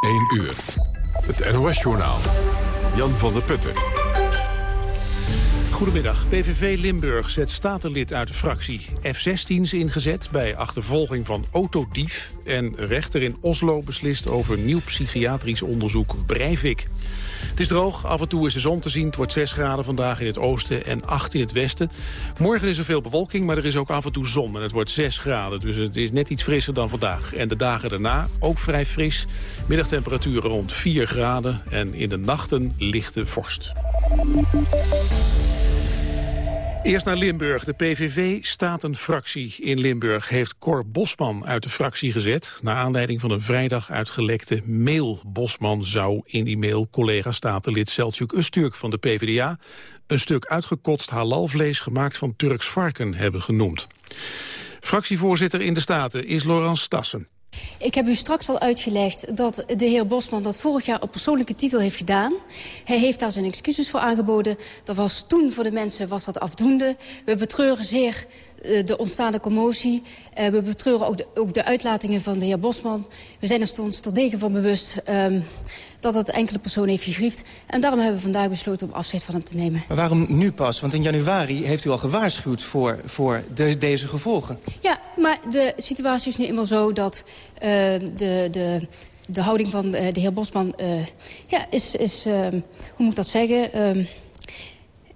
1 uur. Het NOS-journaal. Jan van der Putten. Goedemiddag. PVV Limburg zet statenlid uit de fractie. F-16's ingezet bij achtervolging van autodief. En rechter in Oslo beslist over nieuw psychiatrisch onderzoek Breivik. Het is droog, af en toe is de zon te zien. Het wordt 6 graden vandaag in het oosten en 8 in het westen. Morgen is er veel bewolking, maar er is ook af en toe zon. En het wordt 6 graden, dus het is net iets frisser dan vandaag. En de dagen daarna ook vrij fris. Middagtemperaturen rond 4 graden en in de nachten lichte vorst. Eerst naar Limburg. De PVV-statenfractie in Limburg heeft Cor Bosman uit de fractie gezet... naar aanleiding van een vrijdag uitgelekte mail. Bosman zou in die mail collega-statenlid Selçuk Usturk van de PvdA... een stuk uitgekotst halalvlees gemaakt van Turks varken hebben genoemd. Fractievoorzitter in de Staten is Laurence Stassen. Ik heb u straks al uitgelegd dat de heer Bosman dat vorig jaar op persoonlijke titel heeft gedaan. Hij heeft daar zijn excuses voor aangeboden. Dat was toen voor de mensen was dat afdoende. We betreuren zeer uh, de ontstaande commotie. Uh, we betreuren ook de, ook de, uitlatingen van de heer Bosman. We zijn er ons terdege van bewust um, dat het enkele persoon heeft gegriefd. En daarom hebben we vandaag besloten om afscheid van hem te nemen. Maar waarom nu pas? Want in januari heeft u al gewaarschuwd voor, voor de, deze gevolgen. Ja, maar de situatie is nu eenmaal zo dat uh, de... de de houding van de heer Bosman uh, ja, is, is uh, hoe moet ik dat zeggen...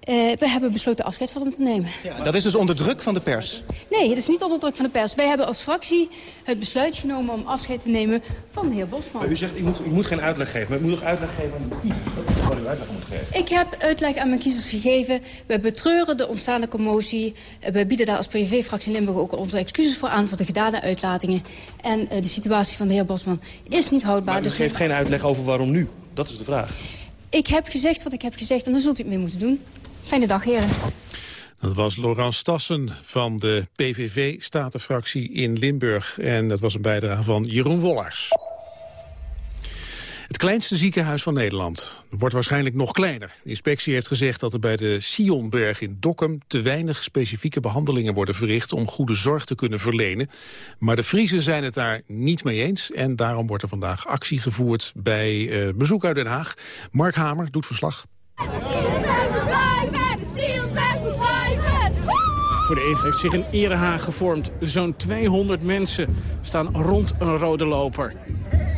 Uh, we hebben besloten afscheid van hem te nemen. Ja, dat is dus onder druk van de pers? Nee, het is niet onder druk van de pers. Wij hebben als fractie het besluit genomen om afscheid te nemen van de heer Bosman. Maar u zegt, u moet, u moet geen uitleg geven, maar u moet nog uitleg geven aan de kiezers. Wat u uitleg moet geven. Ik heb uitleg aan mijn kiezers gegeven. We betreuren de ontstaande commotie. We bieden daar als PVV-fractie Limburg ook onze excuses voor aan... voor de gedane uitlatingen. En uh, de situatie van de heer Bosman is niet houdbaar. Maar u dus geeft geen uitleg over waarom nu? Dat is de vraag. Ik heb gezegd wat ik heb gezegd en dan zult u het mee moeten doen. Fijne dag, heren. Dat was Laurent Stassen van de PVV-statenfractie in Limburg. En dat was een bijdrage van Jeroen Wollars. Het kleinste ziekenhuis van Nederland wordt waarschijnlijk nog kleiner. De inspectie heeft gezegd dat er bij de Sionberg in Dokkum... te weinig specifieke behandelingen worden verricht... om goede zorg te kunnen verlenen. Maar de Friesen zijn het daar niet mee eens... en daarom wordt er vandaag actie gevoerd bij uh, bezoek uit Den Haag. Mark Hamer doet verslag. Voor de EG heeft zich een erehaag gevormd. Zo'n 200 mensen staan rond een rode loper.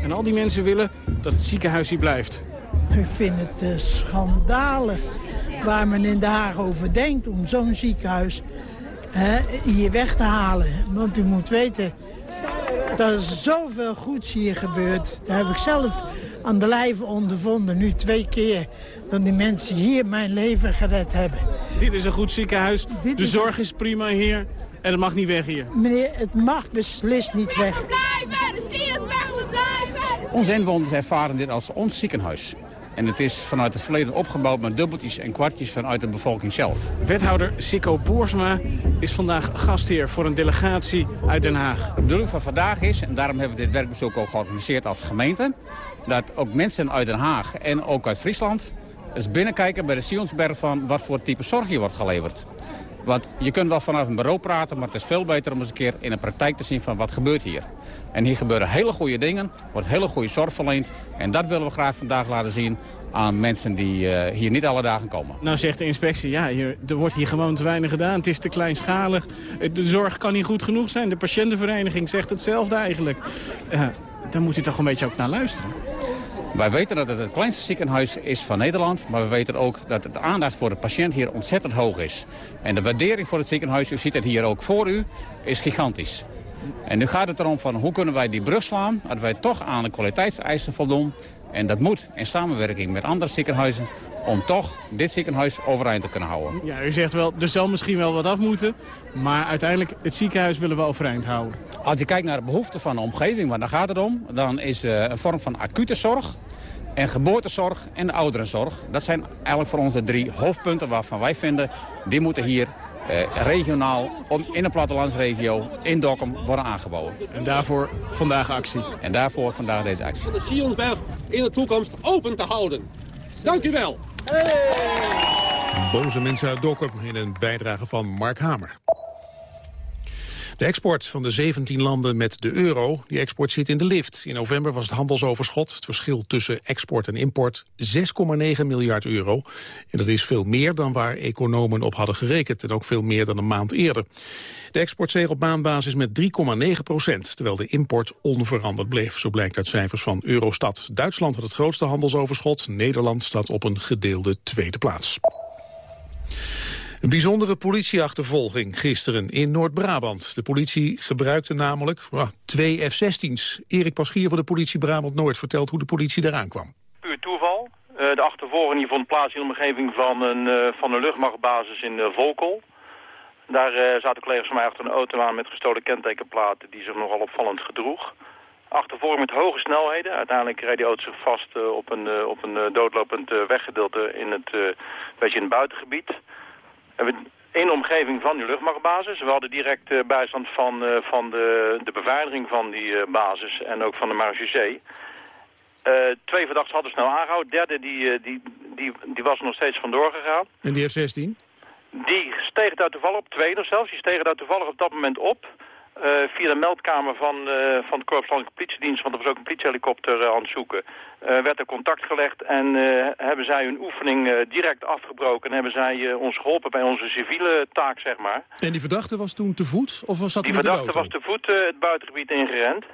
En al die mensen willen dat het ziekenhuis hier blijft. Ik vind het uh, schandalig waar men in Den Haag over denkt... om zo'n ziekenhuis hier weg te halen. Want u moet weten, dat er zoveel goeds hier gebeurt. Dat heb ik zelf aan de lijve ondervonden, nu twee keer. Dat die mensen hier mijn leven gered hebben. Dit is een goed ziekenhuis, Dit de zorg is prima hier en het mag niet weg hier. Meneer, het mag beslist niet weg. Blijven, de Siersberg moet blijven! Onze inwoners ervaren dit als ons ziekenhuis. En het is vanuit het verleden opgebouwd met dubbeltjes en kwartjes vanuit de bevolking zelf. Wethouder Sikko Boersma is vandaag gastheer voor een delegatie uit Den Haag. De bedoeling van vandaag is, en daarom hebben we dit werkbezoek ook georganiseerd als gemeente... dat ook mensen uit Den Haag en ook uit Friesland eens binnenkijken bij de Sionsberg van wat voor type zorg hier wordt geleverd. Want je kunt wel vanaf een bureau praten, maar het is veel beter om eens een keer in de praktijk te zien van wat gebeurt hier. En hier gebeuren hele goede dingen, wordt hele goede zorg verleend. En dat willen we graag vandaag laten zien aan mensen die uh, hier niet alle dagen komen. Nou zegt de inspectie, ja, hier, er wordt hier gewoon te weinig gedaan. Het is te kleinschalig. De zorg kan niet goed genoeg zijn. De patiëntenvereniging zegt hetzelfde eigenlijk. Uh, daar moet u toch een beetje ook naar luisteren. Wij weten dat het het kleinste ziekenhuis is van Nederland. Maar we weten ook dat de aandacht voor de patiënt hier ontzettend hoog is. En de waardering voor het ziekenhuis, u ziet het hier ook voor u, is gigantisch. En nu gaat het erom van hoe kunnen wij die brug slaan... dat wij toch aan de kwaliteitseisen voldoen. En dat moet in samenwerking met andere ziekenhuizen... om toch dit ziekenhuis overeind te kunnen houden. Ja, u zegt wel, er zal misschien wel wat af moeten... maar uiteindelijk het ziekenhuis willen we overeind houden. Als je kijkt naar de behoeften van de omgeving, want daar gaat het om... dan is uh, een vorm van acute zorg en geboortezorg en ouderenzorg. Dat zijn eigenlijk voor ons de drie hoofdpunten waarvan wij vinden... die moeten hier eh, regionaal in een plattelandsregio in Dokkum worden aangeboden. En daarvoor vandaag actie. En daarvoor vandaag deze actie. De Sionsberg in de toekomst open te houden. Dank u wel. Hey! Boze mensen uit Dokkum in een bijdrage van Mark Hamer. De export van de 17 landen met de euro, die export zit in de lift. In november was het handelsoverschot, het verschil tussen export en import, 6,9 miljard euro. En dat is veel meer dan waar economen op hadden gerekend en ook veel meer dan een maand eerder. De export steeg op maandbasis met 3,9 procent, terwijl de import onveranderd bleef. Zo blijkt uit cijfers van Eurostat. Duitsland had het grootste handelsoverschot, Nederland staat op een gedeelde tweede plaats. Een bijzondere politieachtervolging gisteren in Noord-Brabant. De politie gebruikte namelijk oh, twee F-16's. Erik Paschier van de politie Brabant-Noord vertelt hoe de politie eraan kwam. Puur toeval. Uh, de achtervolging vond plaats in de omgeving van een, uh, van een luchtmachtbasis in uh, Volkel. Daar zaten collega's van mij achter een auto aan met gestolen kentekenplaten die zich nogal opvallend gedroeg. Achtervolging met hoge snelheden. Uiteindelijk reed die auto zich vast op een, op een doodlopend weggedeelte in het, beetje in het buitengebied hebben in de omgeving van die luchtmachtbasis. We hadden direct uh, bijstand van, uh, van de, de beveiliging van die uh, basis en ook van de marechaussee. twee verdachten hadden snel aangehouden. De derde die, die, die, die was er nog steeds vandoor gegaan. En die F-16? Die steeg daar toevallig op, tweede zelfs, die stegen daar toevallig op dat moment op. Uh, via de meldkamer van, uh, van de Korpslandelijke Politiedienst, want er was ook een politiehelikopter uh, aan het zoeken, werd er contact gelegd en hebben zij hun oefening direct afgebroken en hebben zij ons geholpen bij onze civiele taak, zeg maar. En die verdachte was toen te voet of was dat Die verdachte was te voet het buitengebied ingerend.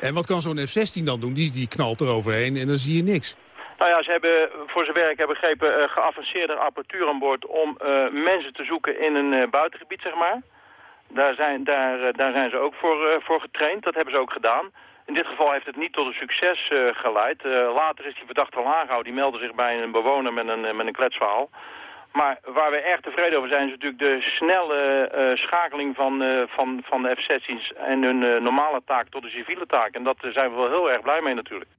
En wat kan zo'n F-16 dan doen? Die, die knalt er overheen en dan zie je niks. Nou ja, ze hebben voor zover ik heb begrepen geavanceerde apparatuur aan boord om mensen te zoeken in een buitengebied, zeg maar. Daar zijn, daar, eh, daar zijn ze ook voor, uh, voor getraind. Dat hebben ze ook gedaan. In dit geval heeft het niet tot een succes uh, geleid. Later is die verdachte al aangehouden. Die meldde zich bij een bewoner met een, met een kletsverhaal. Maar waar we erg tevreden over zijn... is natuurlijk de snelle schakeling van, van, van de F-16's... en hun normale taak tot de civiele taak. En daar zijn we wel heel erg blij mee natuurlijk.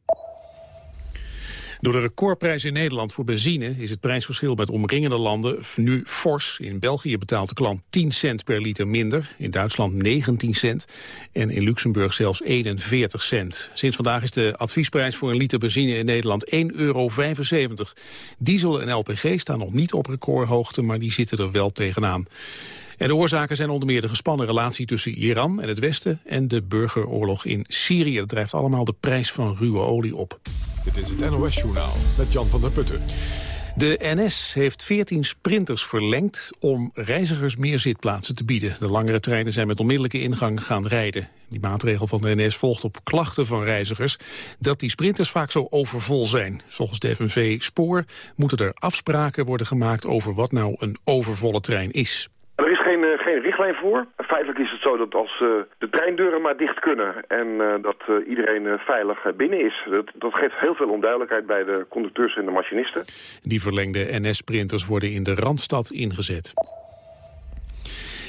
Door de recordprijs in Nederland voor benzine is het prijsverschil met omringende landen nu fors. In België betaalt de klant 10 cent per liter minder, in Duitsland 19 cent en in Luxemburg zelfs 41 cent. Sinds vandaag is de adviesprijs voor een liter benzine in Nederland 1,75 euro. Diesel en LPG staan nog niet op recordhoogte, maar die zitten er wel tegenaan. En de oorzaken zijn onder meer de gespannen relatie tussen Iran en het Westen en de burgeroorlog in Syrië. Dat drijft allemaal de prijs van ruwe olie op. Dit is het NOS-journaal met Jan van der Putten. De NS heeft 14 sprinters verlengd om reizigers meer zitplaatsen te bieden. De langere treinen zijn met onmiddellijke ingang gaan rijden. Die maatregel van de NS volgt op klachten van reizigers dat die sprinters vaak zo overvol zijn. Volgens de FNV Spoor moeten er afspraken worden gemaakt over wat nou een overvolle trein is. Geen, uh, geen richtlijn voor. Feitelijk is het zo dat als uh, de treindeuren maar dicht kunnen en uh, dat iedereen veilig binnen is. Dat, dat, geeft heel veel onduidelijkheid bij de conducteurs en de machinisten. Die verlengde NS-sprinters worden in de Randstad ingezet.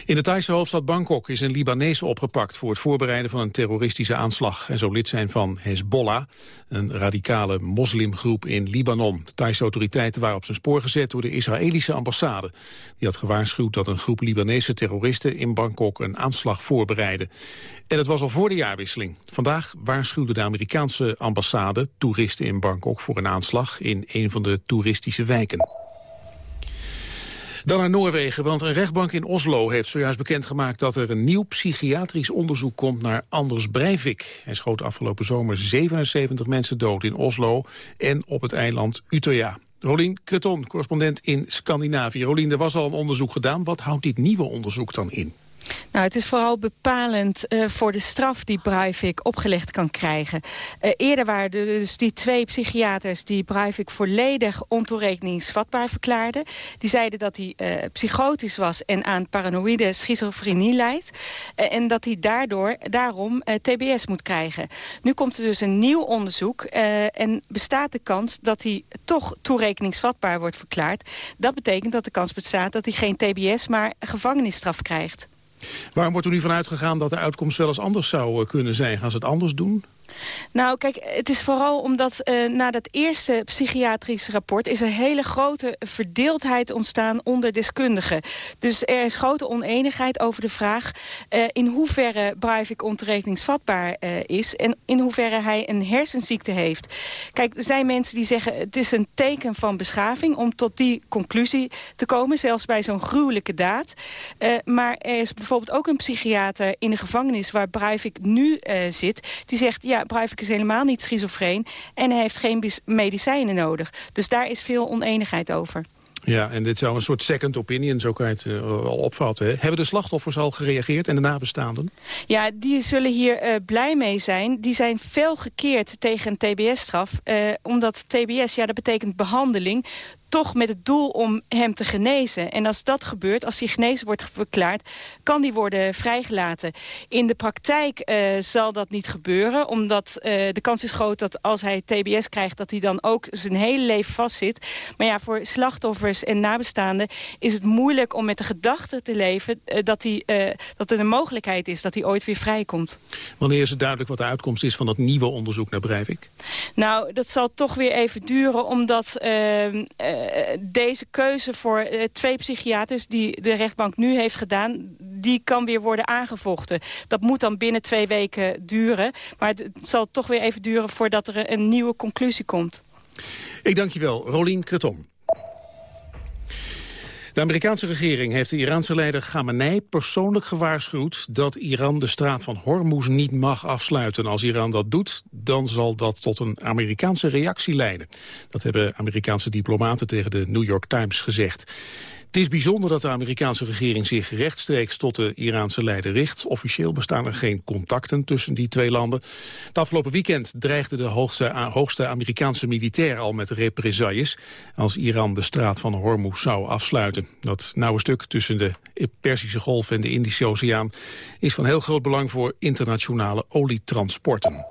In de Thaise hoofdstad Bangkok is een Libanees opgepakt voor het voorbereiden van een terroristische aanslag. En zo lid zijn van Hezbollah, een radicale moslimgroep in Libanon. De Thaise autoriteiten waren op zijn spoor gezet door de Israëlische ambassade. Die had gewaarschuwd dat een groep Libanese terroristen in Bangkok een aanslag voorbereidde. En het was al voor de jaarwisseling. Vandaag waarschuwde de Amerikaanse ambassade toeristen in Bangkok voor een aanslag in een van de toeristische wijken. Dan naar Noorwegen, want een rechtbank in Oslo heeft zojuist bekendgemaakt dat er een nieuw psychiatrisch onderzoek komt naar Anders Breivik. Hij schoot afgelopen zomer 77 mensen dood in Oslo en op het eiland Utøya. Rolien Kreton, correspondent in Scandinavië. Rolien, er was al een onderzoek gedaan. Wat houdt dit nieuwe onderzoek dan in? Nou, het is vooral bepalend uh, voor de straf die Breivik opgelegd kan krijgen. Uh, eerder waren dus die twee psychiaters die Breivik volledig ontoerekeningsvatbaar verklaarden. Die zeiden dat hij uh, psychotisch was en aan paranoïde schizofrenie leidt. en dat hij daardoor, daarom TBS moet krijgen. Nu komt er dus een nieuw onderzoek en bestaat de kans dat hij toch toerekeningsvatbaar wordt verklaard. Dat betekent dat de kans bestaat dat hij geen TBS, maar gevangenisstraf krijgt. Waarom wordt er nu vanuit gegaan dat de uitkomst wel eens anders zou eh, kunnen zijn? Gaan ze het anders doen? Nou, kijk, het is vooral omdat uh, na dat eerste psychiatrisch rapport... is er hele grote verdeeldheid ontstaan onder deskundigen. Dus er is grote oneenigheid over de vraag... Uh, in hoeverre Breivik ontoerekeningsvatbaar uh, is... en in hoeverre hij een hersenziekte heeft. Kijk, er zijn mensen die zeggen... het is een teken van beschaving om tot die conclusie te komen... zelfs bij zo'n gruwelijke daad. maar er is bijvoorbeeld ook een psychiater in de gevangenis... waar Breivik nu zit, die zegt... ja, Breivik is helemaal niet schizofreen en hij heeft geen medicijnen nodig. Dus daar is veel oneenigheid over. Ja, en dit zou een soort second opinion, zo kan je het uh, al opvatten. Hè? Hebben de slachtoffers al gereageerd en de nabestaanden? Ja, die zullen hier uh, blij mee zijn. Die zijn fel gekeerd tegen een tbs-straf. Uh, omdat tbs, ja, dat betekent behandeling toch met het doel om hem te genezen. En als dat gebeurt, als hij genezen wordt verklaard... kan die worden vrijgelaten. In de praktijk uh, zal dat niet gebeuren. Omdat uh, de kans is groot dat als hij TBS krijgt... dat hij dan ook zijn hele leven vastzit. Maar ja, voor slachtoffers en nabestaanden... is het moeilijk om met de gedachte te leven... Uh, dat, hij, dat er een mogelijkheid is dat hij ooit weer vrijkomt. Wanneer is het duidelijk wat de uitkomst is van dat nieuwe onderzoek naar Breivik? Nou, dat zal toch weer even duren, omdat ehm, deze keuze voor uh, twee psychiaters die de rechtbank nu heeft gedaan... die kan weer worden aangevochten. Dat moet dan binnen twee weken duren. Maar het, zal toch weer even duren voordat er een nieuwe conclusie komt. Ik dank je wel, Rolien Kreton. De Amerikaanse regering heeft de Iraanse leider Khamenei persoonlijk gewaarschuwd dat Iran de straat van Hormuz niet mag afsluiten. Als Iran dat doet, dan zal dat tot een Amerikaanse reactie leiden. Dat hebben Amerikaanse diplomaten tegen de New York Times gezegd. Het is bijzonder dat de Amerikaanse regering zich rechtstreeks tot de Iraanse leider richt. Officieel bestaan er geen contacten tussen die twee landen. Het afgelopen weekend dreigde de hoogste, hoogste Amerikaanse militair al met represailles als Iran de straat van Hormuz zou afsluiten. Dat nauwe stuk tussen de Persische Golf en de Indische Oceaan is van heel groot belang voor internationale olietransporten.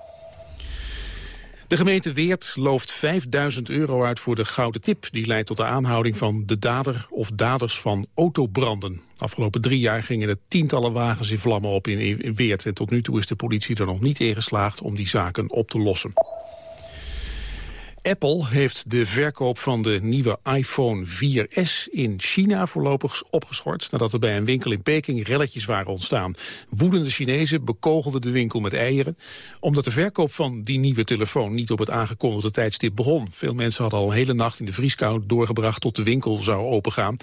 De gemeente Weert looft 5000 euro uit voor de gouden tip. Die leidt tot de aanhouding van de dader of daders van autobranden. Afgelopen drie jaar gingen er tientallen wagens in vlammen op in Weert. En tot nu toe is de politie er nog niet in geslaagd om die zaken op te lossen. Apple heeft de verkoop van de nieuwe iPhone 4S in China voorlopig opgeschort... nadat er bij een winkel in Peking relletjes waren ontstaan. Woedende Chinezen bekogelden de winkel met eieren... omdat de verkoop van die nieuwe telefoon niet op het aangekondigde tijdstip begon. Veel mensen hadden al een hele nacht in de vrieskou doorgebracht... tot de winkel zou opengaan.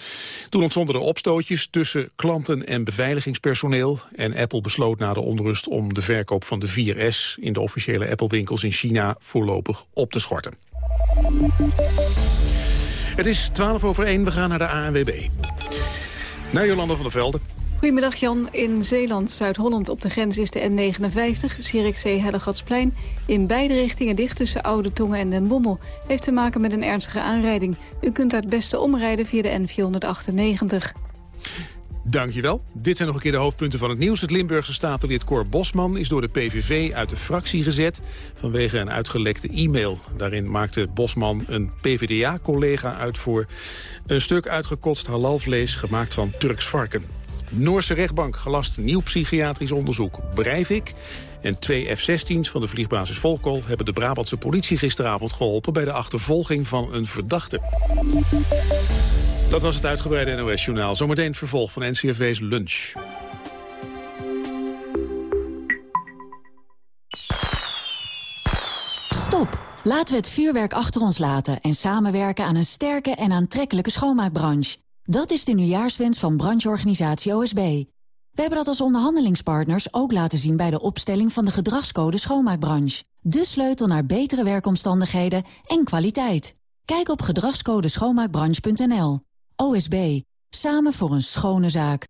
Toen ontstonden er opstootjes tussen klanten en beveiligingspersoneel... en Apple besloot na de onrust om de verkoop van de 4S... in de officiële Apple-winkels in China voorlopig op te schorten. Het is 12 over 1, we gaan naar de ANWB. Naar Jolanda van der Velde. Goedemiddag Jan. In Zeeland, Zuid-Holland op de grens is de N59, Zierikzee, Hellegatsplein. In beide richtingen dicht tussen Oude Tongen en Den Bommel. Heeft te maken met een ernstige aanrijding. U kunt daar het beste omrijden via de N498. Dankjewel. Dit zijn nog een keer de hoofdpunten van het nieuws. Het Limburgse statenlid Cor Bosman is door de PVV uit de fractie gezet... vanwege een uitgelekte e-mail. Daarin maakte Bosman een PvdA-collega uit voor... een stuk uitgekotst halalvlees gemaakt van Turks varken. Noorse rechtbank gelast nieuw psychiatrisch onderzoek. Breivik en twee F-16's van de vliegbasis Volkel... hebben de Brabantse politie gisteravond geholpen... bij de achtervolging van een verdachte. Dat was het uitgebreide NOS-journaal. Zometeen het vervolg van NCRV's Lunch. Stop. Laten we het vuurwerk achter ons laten... en samenwerken aan een sterke en aantrekkelijke schoonmaakbranche. Dat is de nieuwjaarswens van brancheorganisatie OSB. We hebben dat als onderhandelingspartners ook laten zien... bij de opstelling van de gedragscode schoonmaakbranche. De sleutel naar betere werkomstandigheden en kwaliteit. Kijk op gedragscodeschoonmaakbranche.nl. OSB. Samen voor een schone zaak.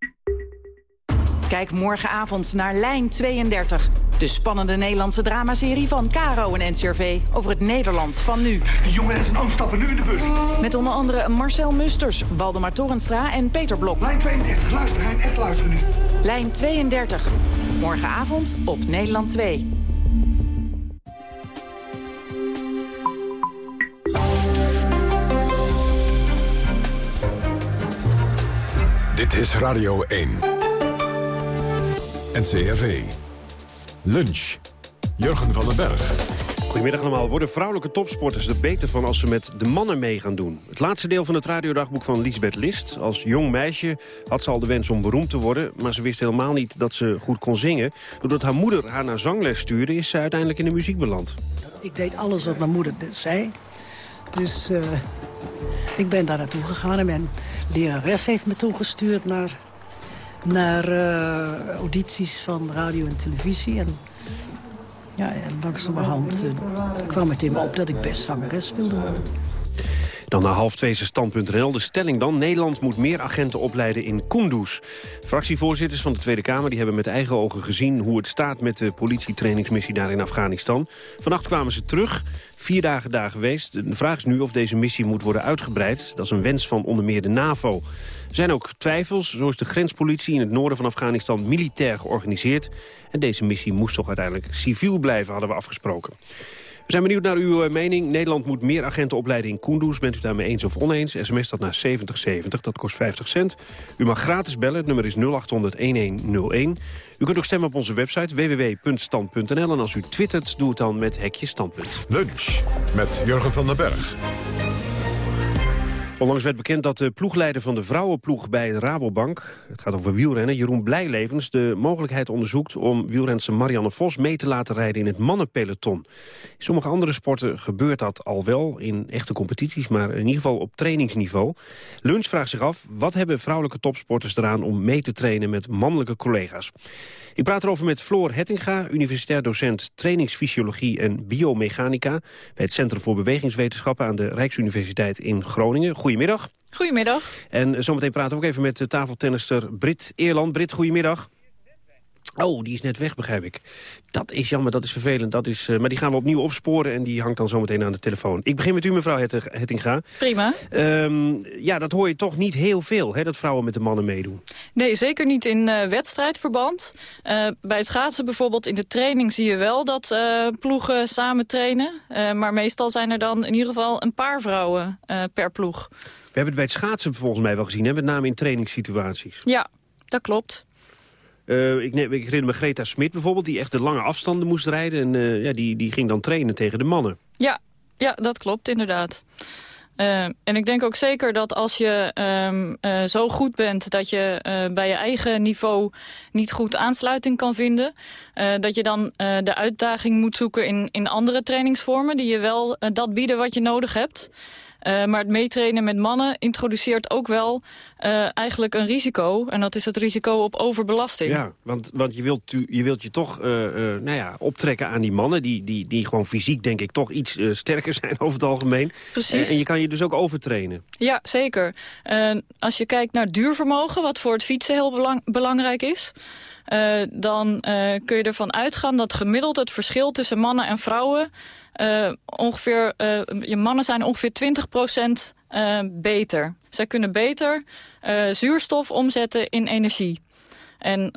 Kijk morgenavond naar Lijn 32. De spannende Nederlandse dramaserie van Caro en NCRV over het Nederland van nu. Die jongen en zijn oom stappen nu in de bus. Met onder andere Marcel Musters, Waldemar Torenstra en Peter Blok. Lijn 32, luister Rijn, echt luisteren nu. Lijn 32. Morgenavond op Nederland 2. Dit is Radio 1. NCRV. Lunch. Jurgen van den Berg. Goedemiddag allemaal. Worden vrouwelijke topsporters er beter van als ze met de mannen mee gaan doen? Het laatste deel van het radiodagboek van Lisbeth List. Als jong meisje had ze al de wens om beroemd te worden... maar ze wist helemaal niet dat ze goed kon zingen. Doordat haar moeder haar naar zangles stuurde... is ze uiteindelijk in de muziek beland. Ik deed alles wat mijn moeder zei. Dus uh, ik ben daar naartoe gegaan en mijn lerares heeft me toegestuurd naar, naar uh, audities van radio en televisie. En ja, langzamerhand uh, kwam het in me op dat ik best zangeres wilde worden. Dan naar half twee stand.nl. De stelling dan. Nederland moet meer agenten opleiden in Kunduz. Fractievoorzitters van de Tweede Kamer die hebben met eigen ogen gezien... hoe het staat met de politietrainingsmissie daar in Afghanistan. Vannacht kwamen ze terug. Vier dagen daar geweest. De vraag is nu of deze missie moet worden uitgebreid. Dat is een wens van onder meer de NAVO. Er zijn ook twijfels. Zo is de grenspolitie in het noorden van Afghanistan militair georganiseerd. En deze missie moest toch uiteindelijk civiel blijven, hadden we afgesproken. We zijn benieuwd naar uw eh, mening. Nederland moet meer agenten opleiden in. Bent u daarmee eens of oneens? SMS dat naar 7070, dat kost 50 cent. U mag gratis bellen, het nummer is 0800-1101. U kunt ook stemmen op onze website www.stand.nl. En als u twittert, doe het dan met hekje standpunt. Lunch met Jurgen van den Berg. Onlangs werd bekend dat de ploegleider van de vrouwenploeg bij Rabobank... het gaat over wielrennen, Jeroen Blijlevens... de mogelijkheid onderzoekt om wielrenster Marianne Vos mee te laten rijden in het mannenpeloton. In sommige andere sporten gebeurt dat al wel, in echte competities... maar in ieder geval op trainingsniveau. Lunch vraagt zich af, wat hebben vrouwelijke topsporters eraan... om mee te trainen met mannelijke collega's? Ik praat erover met Floor Hettinga, universitair docent trainingsfysiologie en biomechanica... bij het Centrum voor Bewegingswetenschappen aan de Rijksuniversiteit in Groningen. Goedemiddag. Goedemiddag. En zometeen praten we ook even met de tafeltennister Brit Eerland. Brit, goedemiddag. Oh, die is net weg, begrijp ik. Dat is jammer, dat is vervelend. Dat is, uh, maar die gaan we opnieuw opsporen en die hangt dan zometeen aan de telefoon. Ik begin met u, mevrouw Hettinga. Prima. Um, ja, dat hoor je toch niet heel veel, hè, dat vrouwen met de mannen meedoen. Nee, zeker niet in uh, wedstrijdverband. Uh, bij het schaatsen bijvoorbeeld in de training zie je wel dat ploegen samen trainen. maar meestal zijn er dan in ieder geval een paar vrouwen per ploeg. We hebben het bij het schaatsen volgens mij wel gezien, hè, met name in trainingssituaties. Ja, dat klopt. Uh, ik, herinner me Greta Smit bijvoorbeeld, die echt de lange afstanden moest rijden. En uh, ja, die, die ging dan trainen tegen de mannen. Ja, ja dat klopt inderdaad. Uh, en ik denk ook zeker dat als je um, zo goed bent... dat je bij je eigen niveau niet goed aansluiting kan vinden... dat je dan de uitdaging moet zoeken in, in andere trainingsvormen... die je wel dat bieden wat je nodig hebt... Uh, maar het meetrainen met mannen introduceert ook wel uh, eigenlijk een risico. En dat is het risico op overbelasting. Ja, want, want je, wilt, je wilt je toch uh, nou ja, optrekken aan die mannen... Die, die, die gewoon fysiek denk ik toch iets sterker zijn over het algemeen. Precies. en je kan je dus ook overtrainen. Ja, zeker. als je kijkt naar duurvermogen, wat voor het fietsen heel belang, belangrijk is... Dan kun je ervan uitgaan dat gemiddeld het verschil tussen mannen en vrouwen... Uh, ongeveer, je mannen zijn ongeveer 20% beter. Zij kunnen beter zuurstof omzetten in energie. En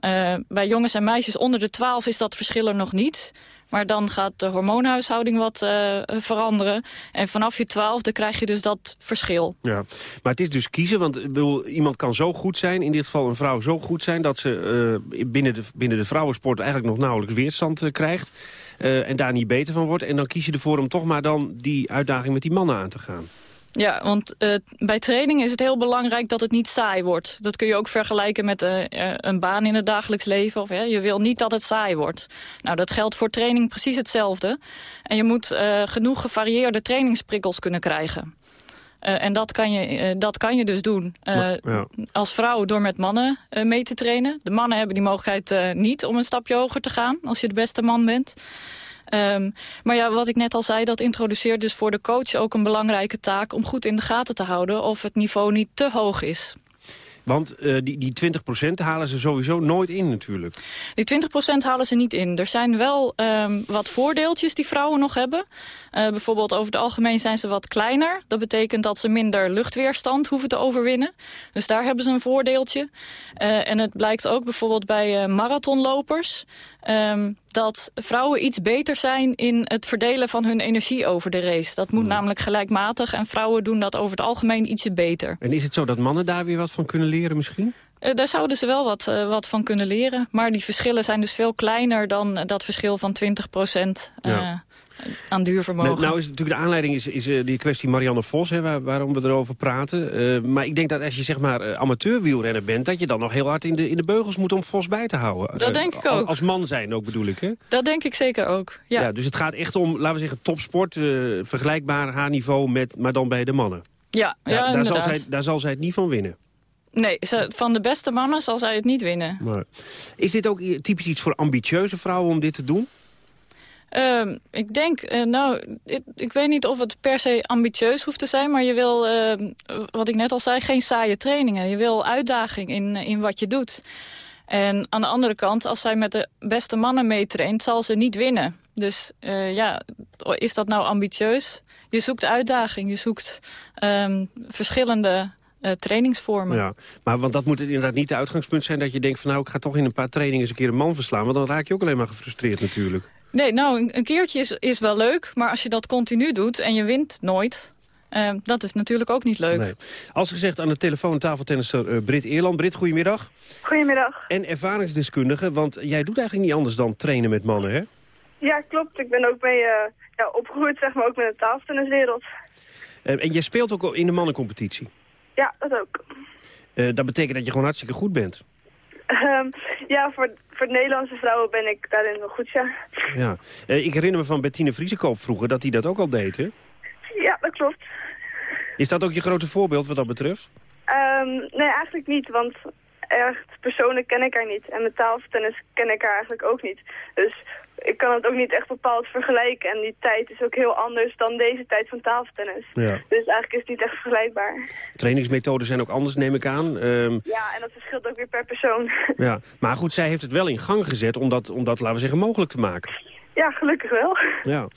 bij jongens en meisjes onder de 12 is dat verschil er nog niet... Maar dan gaat de hormoonhuishouding wat veranderen. En vanaf je twaalfde krijg je dus dat verschil. Ja, maar het is dus kiezen, want bedoel, iemand kan zo goed zijn... in dit geval een vrouw zo goed zijn... dat ze binnen, de, binnen de vrouwensport eigenlijk nog nauwelijks weerstand krijgt... en daar niet beter van wordt. En dan kies je ervoor om toch maar dan die uitdaging met die mannen aan te gaan. Ja, want uh, bij training is het heel belangrijk dat het niet saai wordt. Dat kun je ook vergelijken met uh, een baan in het dagelijks leven. Of, je wil niet dat het saai wordt. Nou, dat geldt voor training precies hetzelfde. En je moet genoeg gevarieerde trainingsprikkels kunnen krijgen. En dat kan, je, dat kan je dus doen ja. als vrouw door met mannen mee te trainen. De mannen hebben die mogelijkheid niet om een stapje hoger te gaan... als je de beste man bent. Um, maar ja, wat ik net al zei, dat introduceert dus voor de coach ook een belangrijke taak... om goed in de gaten te houden of het niveau niet te hoog is. Want uh, die, die 20% halen ze sowieso nooit in natuurlijk. Die 20% halen ze niet in. Er zijn wel um, wat voordeeltjes die vrouwen nog hebben. Uh, bijvoorbeeld over het algemeen zijn ze wat kleiner. Dat betekent dat ze minder luchtweerstand hoeven te overwinnen. Dus daar hebben ze een voordeeltje. Uh, en het blijkt ook bijvoorbeeld bij marathonlopers... Um, dat vrouwen iets beter zijn in het verdelen van hun energie over de race. Dat moet hmm. namelijk gelijkmatig en vrouwen doen dat over het algemeen ietsje beter. En is het zo dat mannen daar weer wat van kunnen leren misschien? Eh, daar zouden ze wel wat, eh, wat van kunnen leren. Maar die verschillen zijn dus veel kleiner dan dat verschil van 20 procent Ja. aan duurvermogen. Nou, nou is natuurlijk de aanleiding is, is eh, die kwestie Marianne Vos, hè, waar, waarom we erover praten. Eh, maar ik denk dat als je zeg maar eh, amateurwielrenner bent... dat je dan nog heel hard in de, in de beugels moet om Vos bij te houden. Dat Eh, denk ik ook. Als man zijn ook bedoel ik, hè? Dat denk ik zeker ook, ja. Ja, dus het gaat echt om, laten we zeggen, topsport. eh, vergelijkbaar haar niveau met, maar dan bij de mannen. Ja, ja, daar, zal zij, daar zal zij het niet van winnen. Nee, ze- van de beste mannen zal zij het niet winnen. Maar, is dit ook typisch iets voor ambitieuze vrouwen om dit te doen? Ehm, ik denk, eh, nou, ik, ik weet niet of het per se ambitieus hoeft te zijn... maar je wil, ehm, wat ik net al zei, geen saaie trainingen. Je wil uitdaging in, in wat je doet. En aan de andere kant, als zij met de beste mannen meetraint... zal ze niet winnen. Dus eh, ja, is dat nou ambitieus? Je zoekt uitdaging, je zoekt ehm, verschillende eh, trainingsvormen. Ja, maar want dat moet inderdaad niet de uitgangspunt zijn... dat je denkt van nou, ik ga toch in een paar trainingen eens een keer een man verslaan. Want dan raak je ook alleen maar gefrustreerd natuurlijk. Nee, nou, een, een keertje is, is wel leuk, maar als je dat continu doet en je wint nooit... eh, dat is natuurlijk ook niet leuk. Nee. Als gezegd aan de telefoon tafeltennisser uh, Brit Eerland. Brit, goedemiddag. Goedemiddag. En ervaringsdeskundige, want jij doet eigenlijk niet anders dan trainen met mannen, hè? Ja, klopt. Ik ben ook mee eh, ja, opgegroeid, zeg maar, ook met de tafeltenniswereld. Uh, en jij speelt ook in de mannencompetitie? Ja, dat ook. Uh, dat betekent dat je gewoon hartstikke goed bent? Um, ja, voor, voor de Nederlandse vrouwen ben ik daarin wel goed, ja. ja. Uh, ik herinner me van Bettine Vriesekoop vroeger dat hij dat ook al deed, hè? Ja, dat klopt. Is dat ook je grote voorbeeld wat dat betreft? Um, nee, eigenlijk niet, want echt persoonlijk ken ik haar niet. En met tafeltennis ken ik haar eigenlijk ook niet. Dus ik kan het ook niet echt bepaald vergelijken. En die tijd is ook heel anders dan deze tijd van tafeltennis. Ja. Dus eigenlijk is het niet echt vergelijkbaar. Trainingsmethoden zijn ook anders, neem ik aan. Um, ja, en dat verschilt ook weer per persoon. ja, maar goed, zij heeft het wel in gang gezet om dat, om dat laten we zeggen, mogelijk te maken. Ja, gelukkig wel. Ja.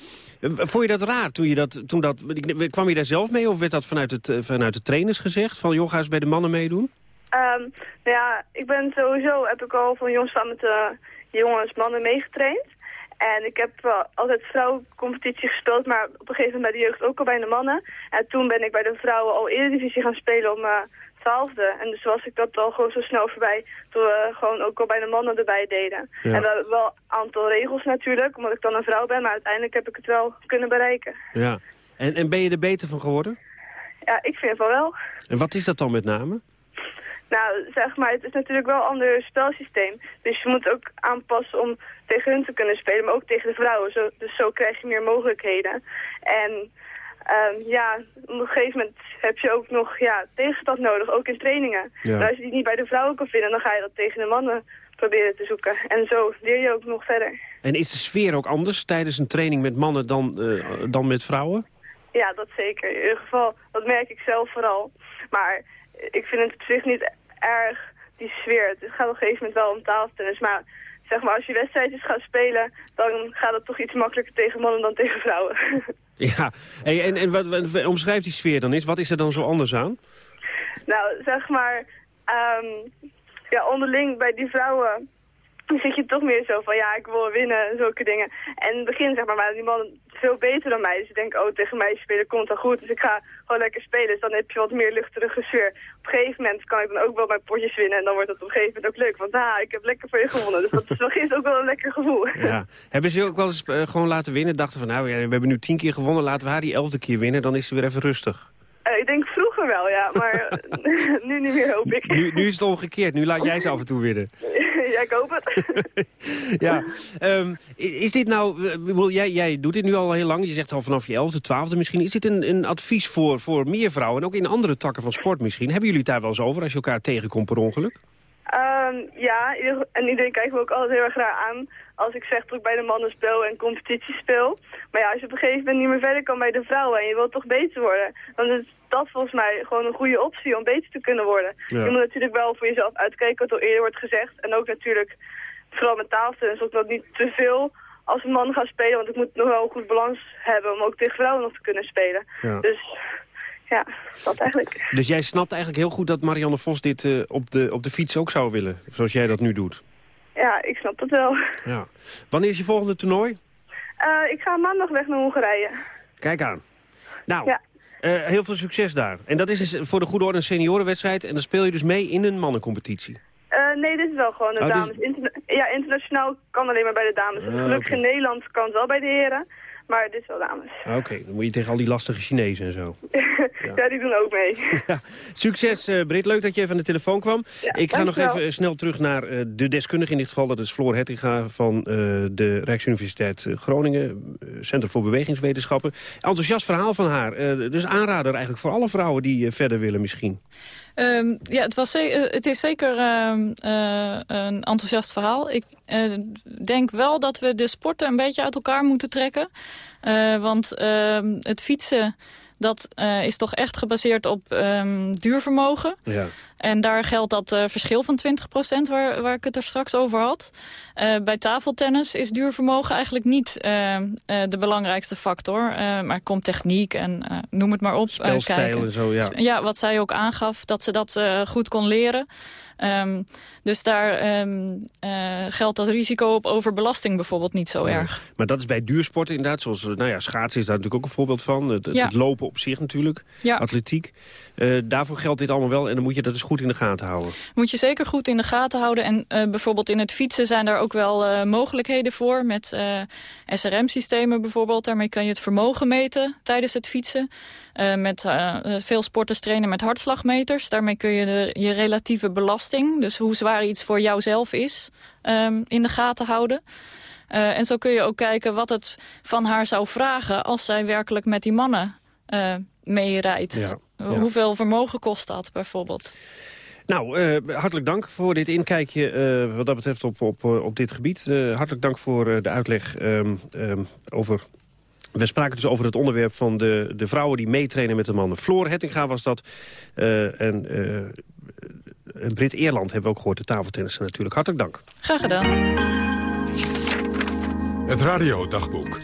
Vond je dat raar toen je dat, toen dat, kwam je daar zelf mee of werd dat vanuit, het, vanuit de trainers gezegd? Van joh, ga eens bij de mannen meedoen? Um, nou ja, ik ben sowieso, heb ik al van jongs aan met de jongens, mannen meegetraind. En ik heb uh, altijd vrouwencompetitie gespeeld, maar op een gegeven moment bij de jeugd ook al bij de mannen. En toen ben ik bij de vrouwen al Eredivisie gaan spelen om uh, twaalfde. En dus was ik dat al gewoon zo snel voorbij, toen we gewoon ook al bij de mannen erbij deden. Ja. En we hebben wel een aantal regels natuurlijk, omdat ik dan een vrouw ben, maar uiteindelijk heb ik het wel kunnen bereiken. Ja, en, en ben je er beter van geworden? Ja, ik vind van wel. En wat is dat dan met name? Nou, zeg maar, het is natuurlijk wel een ander spelsysteem. Dus je moet ook aanpassen om tegen hun te kunnen spelen, maar ook tegen de vrouwen. Zo, dus zo krijg je meer mogelijkheden. En um, ja, op een gegeven moment heb je ook nog ja, tegenstand nodig, ook in trainingen. Ja. En als je die niet bij de vrouwen kan vinden, dan ga je dat tegen de mannen proberen te zoeken. En zo leer je ook nog verder. En is de sfeer ook anders tijdens een training met mannen dan, uh, dan met vrouwen? Ja, dat zeker. In ieder geval, dat merk ik zelf vooral. Maar ik vind het op zich niet erg, die sfeer. Het gaat op een gegeven moment wel om tafeltennis. Maar zeg maar, als je wedstrijdjes gaat spelen, dan gaat het toch iets makkelijker tegen mannen dan tegen vrouwen. Ja, hey, en, en wat, wat omschrijft die sfeer dan eens? Wat is er dan zo anders aan? Nou, zeg maar, um, ja, onderling bij die vrouwen zit je toch meer zo van, ja, ik wil winnen en zulke dingen. En in het begin, zeg maar, waren die mannen veel beter dan mij. Dus ik denk, oh, tegen mij spelen komt dan goed. Dus ik ga gewoon lekker spelen. Dus dan heb je wat meer luchtige sfeer. Op een gegeven moment kan ik dan ook wel mijn potjes winnen. En dan wordt het op een gegeven moment ook leuk. Want ah, ik heb lekker voor je gewonnen. Dus dat is nog eens ook wel een lekker gevoel. Ja. Hebben ze ook wel eens uh, gewoon laten winnen? Dachten van, nou, ja, we hebben nu tien keer gewonnen. Laten we haar die elfde keer winnen. Dan is ze weer even rustig. Uh, ik denk vroeger wel, ja. Maar nu niet meer, hoop ik. Nu, nu is het omgekeerd. Nu laat jij ze af en toe winnen. ja, ik hoop het. ja, um, is dit nou, uh, jij, jij doet dit nu al heel lang, je zegt al vanaf je elfde, twaalfde misschien. Is dit een, een advies voor, voor meer vrouwen en ook in andere takken van sport misschien? Hebben jullie het daar wel eens over als je elkaar tegenkomt per ongeluk? Um, ja, en iedereen kijkt me ook altijd heel erg raar aan als ik zeg dat ik bij de mannen speel en competitie speel. Maar ja, als je op een gegeven moment niet meer verder kan bij de vrouwen en je wilt toch beter worden, dan is dat volgens mij gewoon een goede optie om beter te kunnen worden. Ja. Je moet natuurlijk wel voor jezelf uitkijken, wat al eerder wordt gezegd. En ook natuurlijk, vooral met tafeltennis, ook dat niet te veel als een man gaat spelen, want ik moet nog wel een goed balans hebben om ook tegen vrouwen nog te kunnen spelen. Ja. Dus ja, dat eigenlijk. Dus jij snapt eigenlijk heel goed dat Marianne Vos dit uh, op, de, op de fiets ook zou willen, zoals jij dat nu doet? Ja, ik snap dat wel. Ja. Wanneer is je volgende toernooi? Uh, ik ga maandag weg naar Hongarije. Kijk aan. Nou, ja. Eh, heel veel succes daar. En dat is dus voor de goede orde een seniorenwedstrijd. En dan speel je dus mee in een mannencompetitie. Eh, nee, dit is wel gewoon Oh, is- dames. Interna- ja, internationaal kan alleen maar bij de dames. Ah, Gelukkig in Nederland kan het wel bij de heren. Maar dit is wel dames. Oké, dan moet je tegen al die lastige Chinezen en zo. ja. die doen ook mee. Succes, eh Britt. Leuk dat je even aan de telefoon kwam. ik ga nog even eh, snel terug naar eh, de deskundige in dit geval. Dat is Floor Hettinga van de Rijksuniversiteit Groningen. Centrum voor Bewegingswetenschappen. Enthousiast verhaal van haar. Dus aanrader eigenlijk voor alle vrouwen die verder willen misschien. Ehm, ja, het, was eh, het is zeker ehm, eh, een enthousiast verhaal. Ik eh, denk wel dat we de sporten een beetje uit elkaar moeten trekken. Want ehm, het fietsen, dat eh, is toch echt gebaseerd op ehm, duurvermogen. Ja. En daar geldt dat eh, verschil van 20% waar, waar ik het er straks over had. Eh, bij tafeltennis is duurvermogen eigenlijk niet eh, eh, de belangrijkste factor. Maar komt techniek en noem het maar op. Spelstijl en zo, ja. Ja, wat zij ook aangaf, dat ze dat goed kon leren. Ehm, dus daar ehm, eh, geldt dat risico op overbelasting bijvoorbeeld niet zo erg. Maar dat is bij duursporten inderdaad. Zoals eh, nou ja, schaatsen is daar natuurlijk ook een voorbeeld van. Het, Ja. het lopen op zich natuurlijk. Ja. Atletiek. Eh, daarvoor geldt dit allemaal wel. En dan moet je dat dus goed in de gaten houden. Moet je zeker goed in de gaten houden. En bijvoorbeeld in het fietsen zijn daar ook wel mogelijkheden voor. Met SRM-systemen bijvoorbeeld. Daarmee kan je het vermogen meten tijdens het fietsen. Eh, met, eh, veel sporters trainen met hartslagmeters. Daarmee kun je de, je relatieve belasting, dus hoe zwaar iets voor jouzelf is, ehm, in de gaten houden. Eh, en zo kun je ook kijken wat het van haar zou vragen als zij werkelijk met die mannen eh meerijdt. Ja, ja. Hoeveel vermogen kost dat bijvoorbeeld? Nou, eh, hartelijk dank voor dit inkijkje eh, wat dat betreft op, op, eh, op dit gebied. Eh, hartelijk dank voor eh, de uitleg ehm, ehm, over... We spraken dus over het onderwerp van de, de vrouwen die meetrainen met de mannen. Floor Hettinga was dat. eh, en eh Brit Eerland hebben we ook gehoord, de tafeltennissen natuurlijk. Hartelijk dank. Graag gedaan. Het radiodagboek.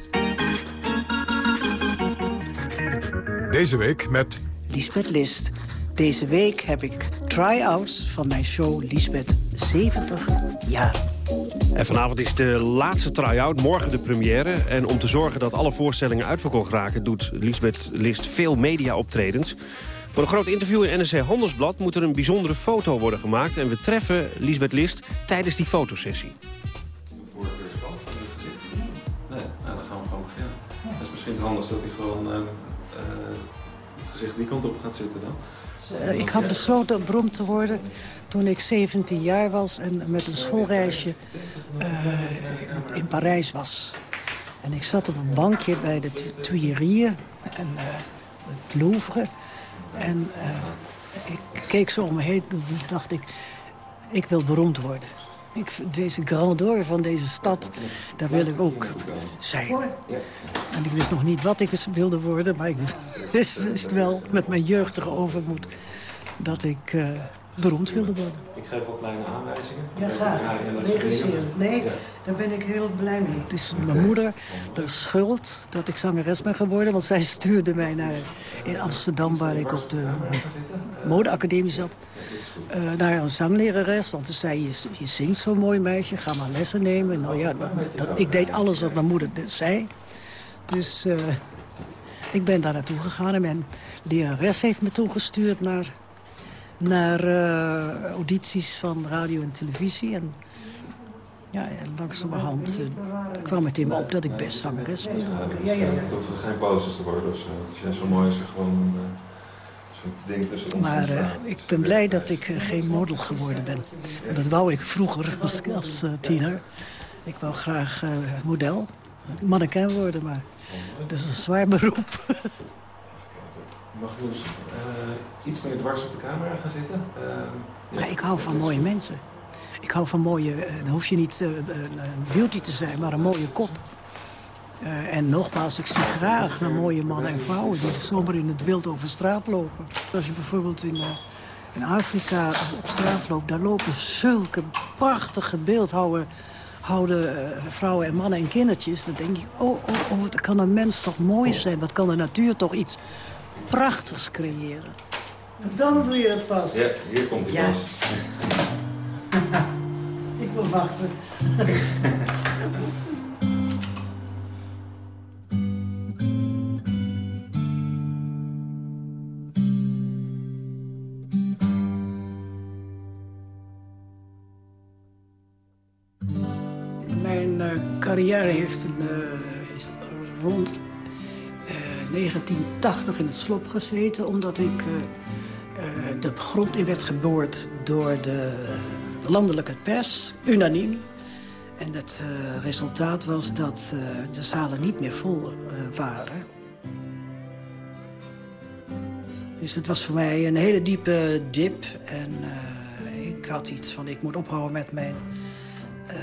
Deze week met Lisbeth List. Deze week heb ik try-outs van mijn show Lisbeth 70 jaar. En vanavond is de laatste try-out, morgen de première. En om te zorgen dat alle voorstellingen uitverkocht raken... doet Lisbeth List veel media-optredens. Voor een groot interview in NRC Handelsblad moet er een bijzondere foto worden gemaakt. En we treffen Lisbeth List tijdens die fotosessie. Nee, nou, dan gaan we gewoon beginnen. Het is misschien het dat hij gewoon ehm, eh, het gezicht die kant op gaat zitten dan. Eh, ik had besloten beroemd te worden toen ik 17 jaar was... en met een schoolreisje eh, in Parijs was. En ik zat op een bankje bij de Tu- Tuileries en eh, het Louvre. En ik keek zo om me heen en dacht ik... ik wil beroemd worden. Ik, deze grandeur van deze stad, daar wil ik ook zijn. En ik wist nog niet wat ik wilde worden, maar ik wist, wel met mijn jeugdige overmoed dat ik eh, beroemd wilde worden. Ik geef wel kleine aanwijzingen. Ja, graag. Regisseren. Nee, daar ben ik heel blij mee. Het is mijn moeder de schuld dat ik zangeres ben geworden. Want zij stuurde mij naar, in Amsterdam, waar ik op de modeacademie zat. Eh, naar een zanglerares, want ze zei, je, je zingt zo mooi meisje, ga maar lessen nemen. Nou ja, dat, dat- ik deed alles wat mijn moeder zei. Dus eh, ik ben daar naartoe gegaan en mijn lerares heeft me toegestuurd naar, naar eh, audities van radio en televisie. En, ja, en langzamerhand kwam het in me op dat ik best zangeres wilde. Ja, ja, ja. Het hoeft geen posters te worden of zo. Als jij zo mooi is, gewoon eh, ding tussen ons. Maar eh, ik ben blij dat ik eh, geen model geworden ben. Dat wou ik vroeger als, als eh, tiener. Ik wou graag model, mannequin worden, maar dat is een zwaar beroep. Mag je dus eh, iets meer dwars op de camera gaan zitten? Ehm, ja. Ja, ik hou van mooie mensen. Ik hou van mooie... dan hoef je niet beauty te zijn, maar een mooie kop. Eh, en nogmaals, ik zie graag naar mooie mannen en vrouwen... die zomaar in het wild over straat lopen. Als je bijvoorbeeld in, eh, in Afrika op straat loopt... daar lopen zulke prachtige beeldhouden houden eh, vrouwen en mannen en kindertjes. Dan denk ik, oh, oh, oh, wat kan een mens toch mooi zijn? Wat kan de natuur toch iets prachtigs creëren? Dan doe je het pas. Ja, hier komt hij Ja. pas. Ik wil wachten. carrière heeft een, eh, is rond eh, 1980 in het slop gezeten... omdat ik eh, eh, de grond in werd geboord door de landelijke pers, unaniem. En het eh, resultaat was dat eh, de zalen niet meer vol eh, waren. Dus het was voor mij een hele diepe dip. En eh, ik had iets van, ik moet ophouden met mijn eh,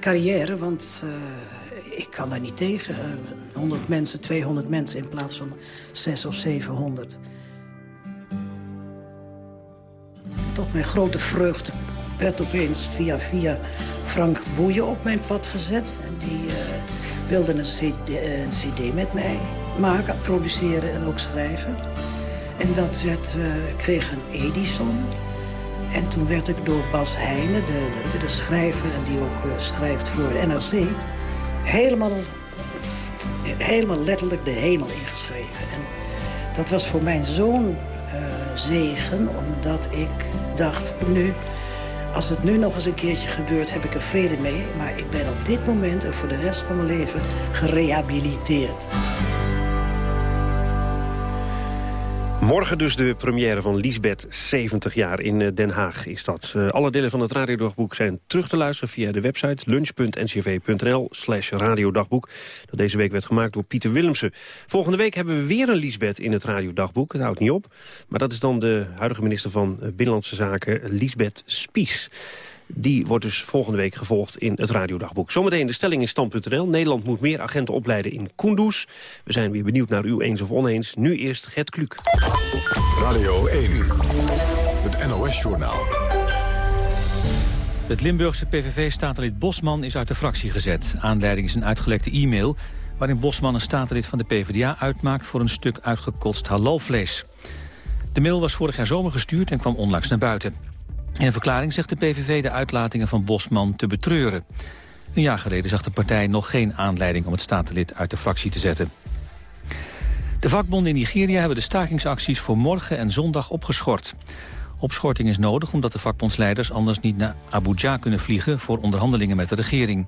carrière. Want eh, ik kan daar niet tegen. Eh, 100 mensen, 200 mensen in plaats van 600 of 700. Tot mijn grote vreugde werd opeens via via Frank Boeien op mijn pad gezet. En die eh, wilde een cd, eh, een cd met mij maken, produceren en ook schrijven. En dat werd, eh, kreeg een Edison. En toen werd ik door Bas Heijnen, de, de, schrijver... en die ook eh, schrijft voor de NRC... helemaal, helemaal letterlijk de hemel ingeschreven. En dat was voor mijn zoon eh, zegen, omdat ik dacht... nu, als het nu nog eens een keertje gebeurt, heb ik er vrede mee. Maar ik ben op dit moment en voor de rest van mijn leven gerehabiliteerd. Morgen dus de première van Liesbeth, 70 jaar in eh, Den Haag is dat. Eh, alle delen van het radiodagboek zijn terug te luisteren via de website lunch.ncv.nl slash radiodagboek. Dat deze week werd gemaakt door Pieter Willemsen. Volgende week hebben we weer een Liesbeth in het radiodagboek. Het houdt niet op. Maar dat is dan de huidige minister van eh, Binnenlandse Zaken, Liesbeth Spies. Die wordt dus volgende week gevolgd in het radiodagboek. Zometeen de stelling in stand.nl. Nederland moet meer agenten opleiden in Kunduz. We zijn weer benieuwd naar u eens of oneens. Nu eerst Gert Kluk. Radio 1, het NOS-journaal. Het Limburgse PVV-statenlid Bosman is uit de fractie gezet. Aanleiding is een uitgelekte e-mail... waarin Bosman een statenlid van de PvdA uitmaakt... voor een stuk uitgekotst halalvlees. De mail was vorig jaar zomer gestuurd en kwam onlangs naar buiten. In een verklaring zegt de PVV de uitlatingen van Bosman te betreuren. Een jaar geleden zag de partij nog geen aanleiding om het statenlid uit de fractie te zetten. De vakbonden in Nigeria hebben de stakingsacties voor morgen en zondag opgeschort. Opschorting is nodig omdat de vakbondsleiders anders niet naar Abuja kunnen vliegen voor onderhandelingen met de regering.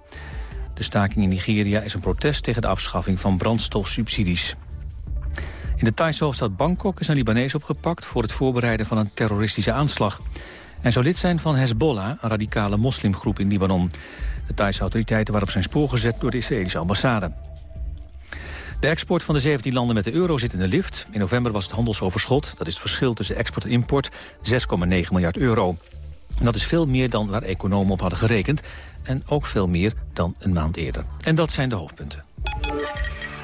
De staking in Nigeria is een protest tegen de afschaffing van brandstofsubsidies. In de Thaise hoofdstad Bangkok is een Libanees opgepakt voor het voorbereiden van een terroristische aanslag. Hij zou lid zijn van Hezbollah, een radicale moslimgroep in Libanon. De Thaise autoriteiten waren op zijn spoor gezet door de Israëlische ambassade. De export van de 17 landen met de euro zit in de lift. In november was het handelsoverschot, dat is het verschil tussen export en import, 6,9 miljard euro. En dat is veel meer dan waar economen op hadden gerekend. En ook veel meer dan een maand eerder. En dat zijn de hoofdpunten.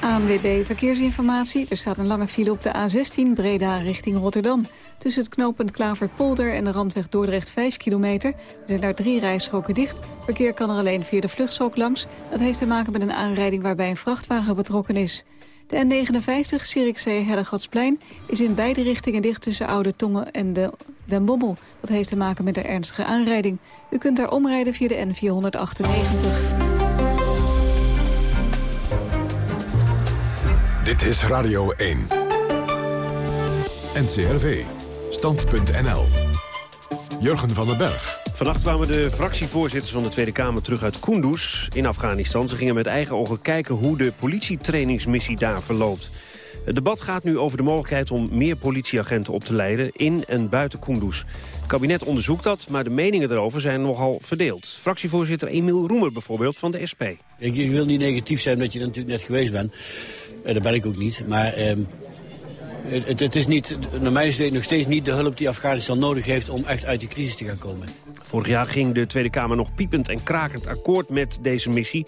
ANWB Verkeersinformatie. Er staat een lange file op de A16 Breda richting Rotterdam. Tussen het knooppunt Klaverpolder en de randweg Dordrecht 5 kilometer. Er zijn daar drie rijstroken dicht. Verkeer kan er alleen via de vluchtstrook langs. Dat heeft te maken met een aanrijding waarbij een vrachtwagen betrokken is. De N59 Zierikzee-Hellegatsplein is in beide richtingen dicht tussen Oude Tongen en de Den Bommel. Dat heeft te maken met een ernstige aanrijding. U kunt daar omrijden via de N498. Dit is Radio 1. NCRV. Stand.nl. Jurgen van den Berg. Vannacht kwamen de fractievoorzitters van de Tweede Kamer terug uit Kunduz in Afghanistan. Ze gingen met eigen ogen kijken hoe de politietrainingsmissie daar verloopt. Het debat gaat nu over de mogelijkheid om meer politieagenten op te leiden in en buiten Kunduz. Het kabinet onderzoekt dat, maar de meningen erover zijn nogal verdeeld. Fractievoorzitter Emiel Roemer bijvoorbeeld van de SP. Ik, ik wil niet negatief zijn omdat je er natuurlijk net geweest bent. Eh, dat ben ik ook niet. Maar ehm, het, het is niet, naar mijn idee nog steeds niet de hulp die Afghanistan nodig heeft om echt uit die crisis te gaan komen. Vorig jaar ging de Tweede Kamer nog piepend en krakend akkoord met deze missie.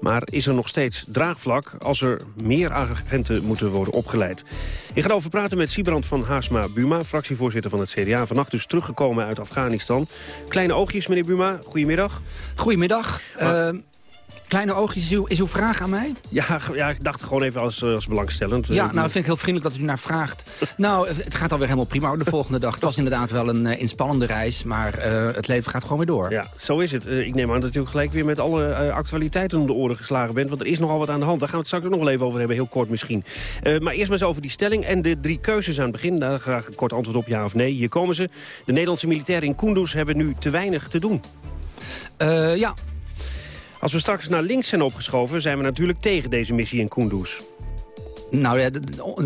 Maar is er nog steeds draagvlak als er meer agenten moeten worden opgeleid? Ik ga over praten met Sibrand van Haasma Buma, fractievoorzitter van het CDA. Vannacht dus teruggekomen uit Afghanistan. Kleine oogjes, meneer Buma. Goedemiddag. Goedemiddag. Uh, Kleine oogjes, is uw, is uw vraag aan mij? Ja, ja, ik dacht gewoon even als, als belangstellend. Ja, nou, vind ik heel vriendelijk dat u naar vraagt. nou, het gaat alweer helemaal prima de volgende dag. Het was inderdaad wel een uh, inspannende reis, maar uh, het leven gaat gewoon weer door. Ja, zo is het. Uh, ik neem aan dat u ook gelijk weer met alle actualiteiten om de oren geslagen bent. Want er is nogal wat aan de hand. Daar gaan we het straks ook nog wel even over hebben, heel kort misschien. maar eerst maar eens over die stelling en de drie keuzes aan het begin. Daar graag een kort antwoord op ja of nee. Hier komen ze. De Nederlandse militairen in Kunduz hebben nu te weinig te doen. ja, Als we straks naar links zijn opgeschoven... zijn we natuurlijk tegen deze missie in Kunduz. Nou ja, dat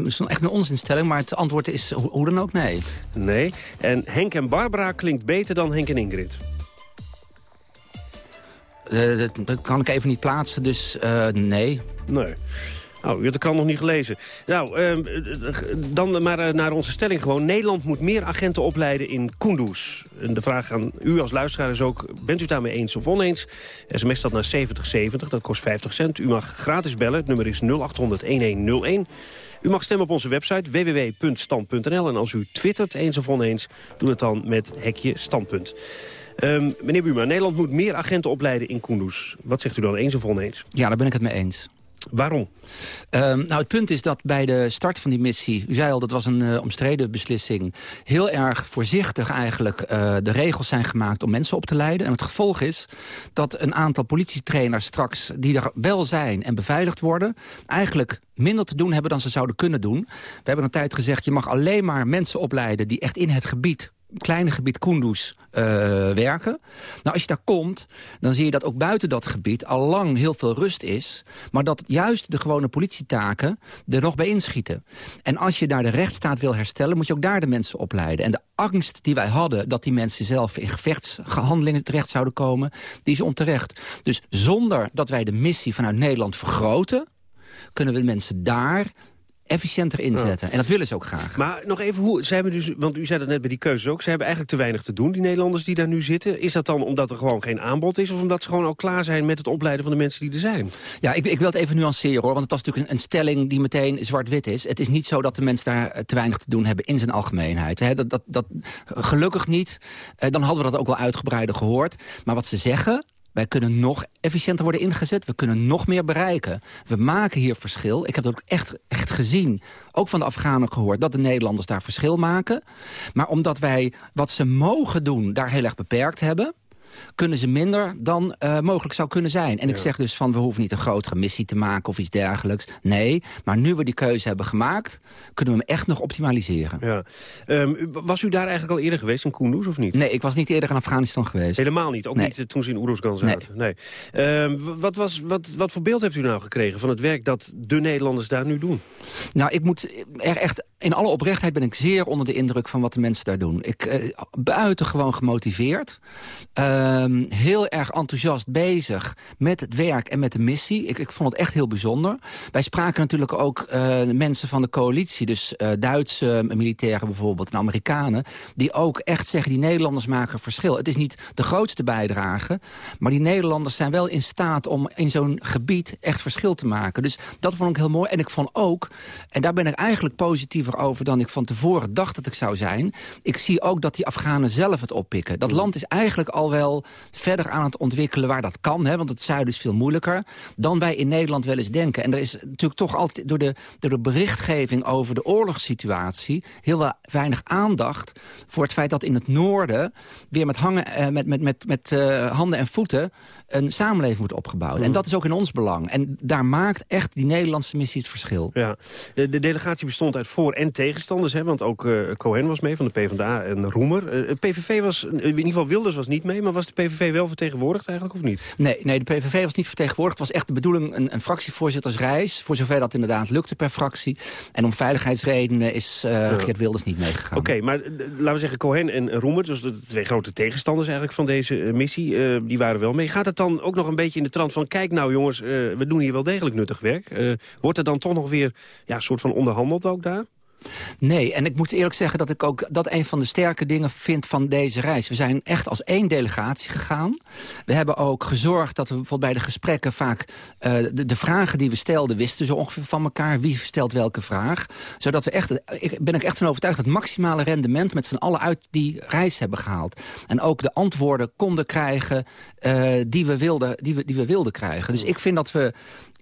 is echt een onzinstelling, maar het antwoord is ho- hoe dan ook nee. Nee. En Henk en Barbara klinkt beter dan Henk en Ingrid. Eh, dat, dat kan ik even niet plaatsen, dus eh, nee. Nee. Nou, u had de krant nog niet gelezen. Nou, ehm, eh, dan maar eh, naar onze stelling gewoon. Nederland moet meer agenten opleiden in Kunduz. De vraag aan u als luisteraar is ook... bent u daarmee eens of oneens? SMS dat naar 7070, dat kost 50 cent. U mag gratis bellen, het nummer is 0800-1101. U mag stemmen op onze website www.stand.nl. En als u twittert eens of oneens, doe het dan met hekje standpunt. Ehm, meneer Buma, Nederland moet meer agenten opleiden in Kunduz. Wat zegt u dan, eens of oneens? Ja, daar ben ik het mee eens. Waarom? Ehm, nou, het punt is dat bij de start van die missie... u zei al, dat was een eh, omstreden beslissing... heel erg voorzichtig eigenlijk eh, de regels zijn gemaakt om mensen op te leiden. En het gevolg is dat een aantal politietrainers straks... die er wel zijn en beveiligd worden... eigenlijk minder te doen hebben dan ze zouden kunnen doen. We hebben een tijd gezegd, je mag alleen maar mensen opleiden... die echt in het gebied kleine gebied Kunduz eh, werken. Nou, als je daar komt, dan zie je dat ook buiten dat gebied al lang heel veel rust is. Maar dat juist de gewone politietaken er nog bij inschieten. En als je daar de rechtsstaat wil herstellen, moet je ook daar de mensen opleiden. En de angst die wij hadden dat die mensen zelf in gevechtshandelingen terecht zouden komen, die is onterecht. Dus zonder dat wij de missie vanuit Nederland vergroten, kunnen we de mensen daar efficiënter inzetten. En dat willen ze ook graag. Maar nog even, hoe, ze hebben dus, want u zei dat net bij die keuzes ook... ze hebben eigenlijk te weinig te doen, die Nederlanders die daar nu zitten. Is dat dan omdat er gewoon geen aanbod is... of omdat ze gewoon al klaar zijn met het opleiden van de mensen die er zijn? Ja, ik, ik wil het even nuanceren hoor, want het was natuurlijk een, een stelling die meteen zwart-wit is. Het is niet zo dat de mensen daar eh, te weinig te doen hebben in zijn algemeenheid. Dat, dat, dat, gelukkig niet. Eh, dan hadden we dat ook wel uitgebreider gehoord. Maar wat ze zeggen, wij kunnen nog efficiënter worden ingezet. We kunnen nog meer bereiken. We maken hier verschil. Ik heb dat ook echt, echt gezien. Ook van de Afghanen gehoord. Dat de Nederlanders daar verschil maken. Maar omdat wij wat ze mogen doen daar heel erg beperkt hebben kunnen ze minder dan uh, mogelijk zou kunnen zijn. En ik zeg dus van, we hoeven niet een grotere missie te maken of iets dergelijks. Nee, maar nu we die keuze hebben gemaakt... kunnen we hem echt nog optimaliseren. Ja. Um, was u daar eigenlijk al eerder geweest in Kunduz of niet? Nee, ik was niet eerder in Afghanistan geweest. Helemaal niet? Ook nee. niet toen ze in Oeruzgan zaten? Nee. nee. Um, wat, was, wat, wat voor beeld hebt u nou gekregen van het werk dat de Nederlanders daar nu doen? Nou, ik moet er echt... In alle oprechtheid ben ik zeer onder de indruk van wat de mensen daar doen. Ik uh, buitengewoon gemotiveerd. Um, heel erg enthousiast bezig met het werk en met de missie. Ik, ik vond het echt heel bijzonder. Wij spraken natuurlijk ook uh, mensen van de coalitie. Dus uh, Duitse militairen bijvoorbeeld en Amerikanen. Die ook echt zeggen, die Nederlanders maken verschil. Het is niet de grootste bijdrage. Maar die Nederlanders zijn wel in staat om in zo'n gebied echt verschil te maken. Dus dat vond ik heel mooi. En ik vond ook, en daar ben ik eigenlijk over dan ik van tevoren dacht dat ik zou zijn. Ik zie ook dat die Afghanen zelf het oppikken. Dat land is eigenlijk al wel verder aan het ontwikkelen waar dat kan. Hè, want het zuiden is veel moeilijker dan wij in Nederland wel eens denken. En er is natuurlijk toch altijd door de, door de berichtgeving over de oorlogssituatie... heel weinig aandacht voor het feit dat in het noorden... weer met, hangen, eh, met, met, met, met uh, handen en voeten een samenleving wordt opgebouwd. Mm. En dat is ook in ons belang. En daar maakt echt die Nederlandse missie het verschil. Ja. De, de delegatie bestond uit voor- en tegenstanders. Hè, want ook uh, Cohen was mee van de PvdA en Roemer. Uh, PVV was, in ieder geval Wilders was niet mee... maar was de PVV wel vertegenwoordigd eigenlijk, of niet? Nee, nee de PVV was niet vertegenwoordigd. Het was echt de bedoeling een, een fractievoorzittersreis... voor zover dat inderdaad lukte per fractie. En om veiligheidsredenen is uh, ja. Geert Wilders niet meegegaan. Oké, okay, maar laten we zeggen Cohen en Roemer... dus de twee grote tegenstanders eigenlijk van deze missie... die waren wel mee. Gaat het dan ook nog een beetje in de trant van... kijk nou jongens, uh, we doen hier wel degelijk nuttig werk. Uh, wordt er dan toch nog weer ja, soort van onderhandeld ook daar? Nee, en ik moet eerlijk zeggen dat ik ook dat een van de sterke dingen vind van deze reis. We zijn echt als één delegatie gegaan. We hebben ook gezorgd dat we bijvoorbeeld bij de gesprekken vaak uh, de, de, vragen die we stelden wisten zo ongeveer van elkaar. Wie stelt welke vraag. Zodat we echt, ik ben ik echt van overtuigd dat het maximale rendement met z'n allen uit die reis hebben gehaald. En ook de antwoorden konden krijgen uh, die, we wilden, die, we, die we wilden krijgen. Dus ik vind dat we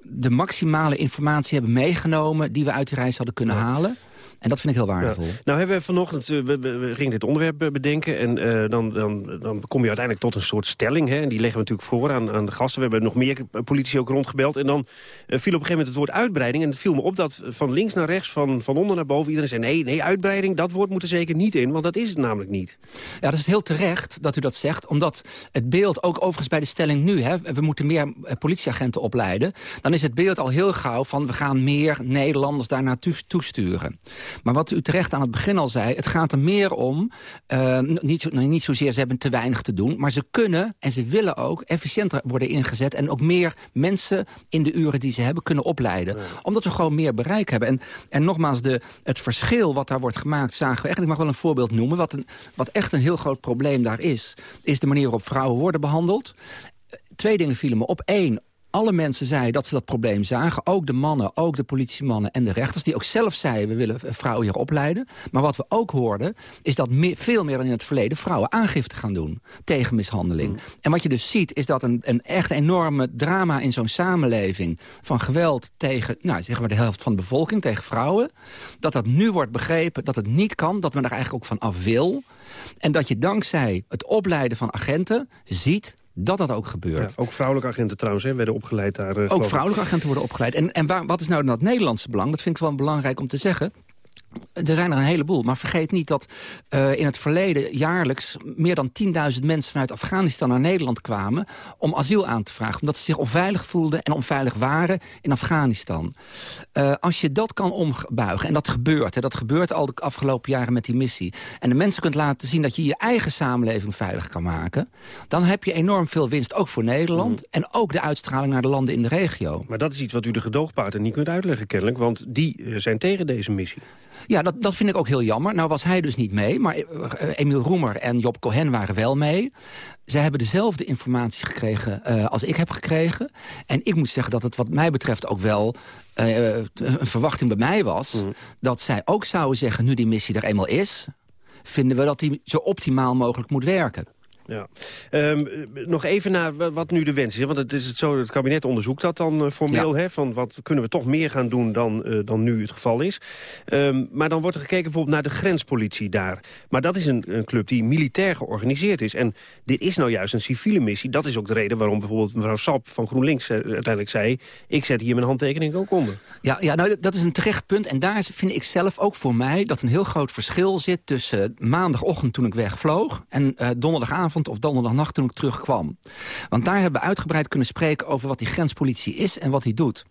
de maximale informatie hebben meegenomen die we uit die reis hadden kunnen ja. halen. En dat vind ik heel waardevol. Nou hebben we vanochtend, uh, we, we, gingen dit onderwerp uh, bedenken... en uh, dan, dan, dan kom je uiteindelijk tot een soort stelling. Hè, en die leggen we natuurlijk voor aan, aan de gasten. We hebben nog meer politici ook rondgebeld. En dan viel op een gegeven moment het woord uitbreiding. En het viel me op dat van links naar rechts, van, van onder naar boven... iedereen zei, nee, nee, uitbreiding, dat woord moet er zeker niet in. Want dat is het namelijk niet. Ja, dat is heel terecht dat u dat zegt. Omdat het beeld, ook overigens bij de stelling nu... Hè, we moeten meer politieagenten opleiden... dan is het beeld al heel gauw van... we gaan meer Nederlanders daar naartoe toesturen. Maar wat u terecht aan het begin al zei... het gaat er meer om, uh, niet, nou, niet zozeer ze hebben te weinig te doen... maar ze kunnen en ze willen ook efficiënter worden ingezet... en ook meer mensen in de uren die ze hebben kunnen opleiden. Ja. Omdat we gewoon meer bereik hebben. En, en nogmaals, de, het verschil wat daar wordt gemaakt zagen we echt... ik mag wel een voorbeeld noemen, wat, een, wat echt een heel groot probleem daar is... is de manier waarop vrouwen worden behandeld. Twee dingen vielen me op. Eén, alle mensen zeiden dat ze dat probleem zagen. Ook de mannen, ook de politiemannen en de rechters... die ook zelf zeiden, we willen vrouwen hier opleiden. Maar wat we ook hoorden, is dat meer, veel meer dan in het verleden... vrouwen aangifte gaan doen tegen mishandeling. Mm. En wat je dus ziet, is dat een, een echt enorme drama in zo'n samenleving... van geweld tegen, nou, zeggen we de helft van de bevolking, tegen vrouwen... dat dat nu wordt begrepen, dat het niet kan, dat men er eigenlijk ook van af wil... En dat je dankzij het opleiden van agenten ziet dat dat ook gebeurt. Ja, ook vrouwelijke agenten trouwens hè, werden opgeleid daar. Uh, ook vrouwelijke agenten worden opgeleid. En, en waar, wat is nou dat Nederlandse belang? Dat vind ik wel belangrijk om te zeggen. Er zijn er een heleboel, maar vergeet niet dat uh, in het verleden jaarlijks meer dan 10.000 mensen vanuit Afghanistan naar Nederland kwamen om asiel aan te vragen. Omdat ze zich onveilig voelden en onveilig waren in Afghanistan. Uh, als je dat kan ombuigen, en dat gebeurt, hè, dat gebeurt al de afgelopen jaren met die missie. En de mensen kunt laten zien dat je je eigen samenleving veilig kan maken. Dan heb je enorm veel winst, ook voor Nederland. Mm. En ook de uitstraling naar de landen in de regio. Maar dat is iets wat u de gedoogpaarden niet kunt uitleggen kennelijk. Want die uh, zijn tegen deze missie. Ja, dat, dat vind ik ook heel jammer. Nou was hij dus niet mee, maar Emiel Roemer en Job Cohen waren wel mee. Zij hebben dezelfde informatie gekregen uh, als ik heb gekregen. En ik moet zeggen dat het wat mij betreft ook wel uh, een verwachting bij mij was... Mm. dat zij ook zouden zeggen, nu die missie er eenmaal is... vinden we dat die zo optimaal mogelijk moet werken. Ja. Um, nog even naar wat nu de wens is. Want het is het zo, het kabinet onderzoekt dat dan uh, formeel. Ja. Hè, van wat kunnen we toch meer gaan doen dan, uh, dan nu het geval is. Um, maar dan wordt er gekeken bijvoorbeeld naar de grenspolitie daar. Maar dat is een, een, club die militair georganiseerd is. En dit is nou juist een civiele missie. Dat is ook de reden waarom bijvoorbeeld mevrouw Sap van GroenLinks uh, uiteindelijk zei... ik zet hier mijn handtekening ook onder. Ja, ja nou, dat is een terecht punt. En daar vind ik zelf ook voor mij dat een heel groot verschil zit... tussen maandagochtend toen ik wegvloog en donderdagavond of donderdagnacht toen ik terugkwam. Want daar hebben we uitgebreid kunnen spreken over wat die grenspolitie is en wat die doet.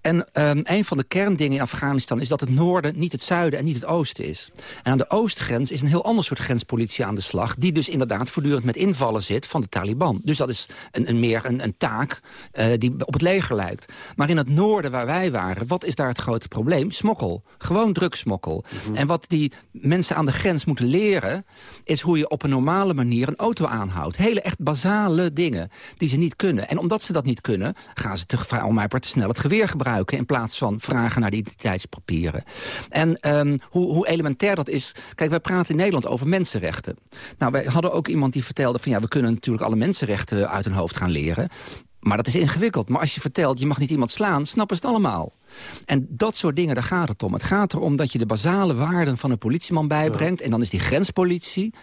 En um, een van de kerndingen in Afghanistan is dat het noorden niet het zuiden en niet het oosten is. En aan de oostgrens is een heel ander soort grenspolitie aan de slag... die dus inderdaad voortdurend met invallen zit van de Taliban. Dus dat is een, een meer een, een taak uh, die op het leger lijkt. Maar in het noorden waar wij waren, wat is daar het grote probleem? Smokkel. Gewoon drugsmokkel. Mm -hmm. En wat die mensen aan de grens moeten leren... is hoe je op een normale manier een auto aanhoudt. Hele echt basale dingen die ze niet kunnen. En omdat ze dat niet kunnen, gaan ze te, om mij te snel het geweer gebruiken... in plaats van vragen naar de identiteitspapieren. En um, hoe, hoe elementair dat is... Kijk, wij praten in Nederland over mensenrechten. Nou, wij hadden ook iemand die vertelde van... ja, we kunnen natuurlijk alle mensenrechten uit hun hoofd gaan leren. Maar dat is ingewikkeld. Maar als je vertelt, je mag niet iemand slaan, snappen ze het allemaal. En dat soort dingen, daar gaat het om. Het gaat erom dat je de basale waarden van een politieman bijbrengt. Ja. En dan is die grenspolitie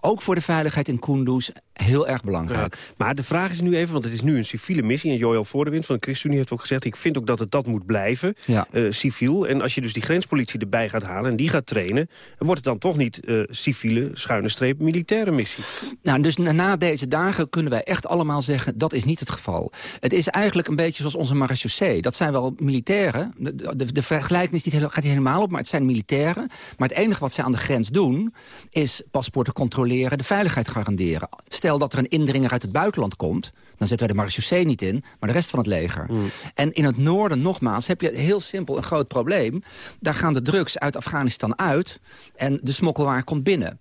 ook voor de veiligheid in Kunduz heel erg belangrijk. Ja, maar de vraag is nu even, want het is nu een civiele missie... en Joël Voordewind van de ChristenUnie heeft ook gezegd... ik vind ook dat het dat moet blijven, ja. uh, civiel. En als je dus die grenspolitie erbij gaat halen en die gaat trainen... wordt het dan toch niet uh, civiele, schuine streep, militaire missie? Nou, dus na deze dagen kunnen wij echt allemaal zeggen... dat is niet het geval. Het is eigenlijk een beetje zoals onze marechaussee. Dat zijn wel militairen. De, de, de vergelijking is niet, gaat niet helemaal op, maar het zijn militairen. Maar het enige wat zij aan de grens doen... is paspoorten controleren, de veiligheid garanderen. Stel Stel dat er een indringer uit het buitenland komt... dan zetten wij de marechaussee niet in, maar de rest van het leger. Mm. En in het noorden, nogmaals, heb je heel simpel een groot probleem. Daar gaan de drugs uit Afghanistan uit en de smokkelwaar komt binnen.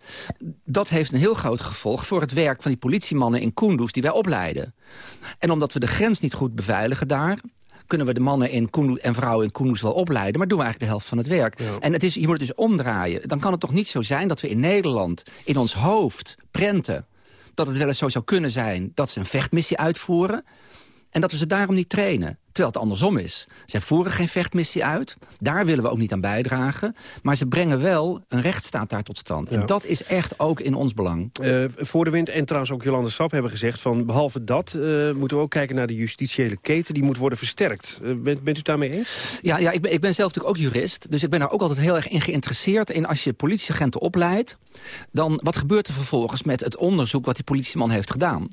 Dat heeft een heel groot gevolg voor het werk van die politiemannen in Kunduz... die wij opleiden. En omdat we de grens niet goed beveiligen daar kunnen we de mannen in Kunduz en vrouwen in Kunduz wel opleiden... maar doen we eigenlijk de helft van het werk. Ja. En het is, je moet het dus omdraaien. Dan kan het toch niet zo zijn dat we in Nederland in ons hoofd prenten dat het wel eens zo zou kunnen zijn dat ze een vechtmissie uitvoeren... en dat we ze daarom niet trainen. Terwijl het andersom is. Zij voeren geen vechtmissie uit. Daar willen we ook niet aan bijdragen. Maar ze brengen wel een rechtsstaat daar tot stand. En dat is echt ook in ons belang. Uh, voor de wind en trouwens ook Jolande Sap hebben gezegd... van behalve dat uh, moeten we ook kijken naar de justitiële keten. Die moet worden versterkt. Uh, bent, bent, u daarmee eens? Ja, ja ik, ben, ik ben zelf natuurlijk ook jurist. Dus ik ben daar ook altijd heel erg in geïnteresseerd... in als je politieagenten opleidt... dan wat gebeurt er vervolgens met het onderzoek... wat die politieman heeft gedaan.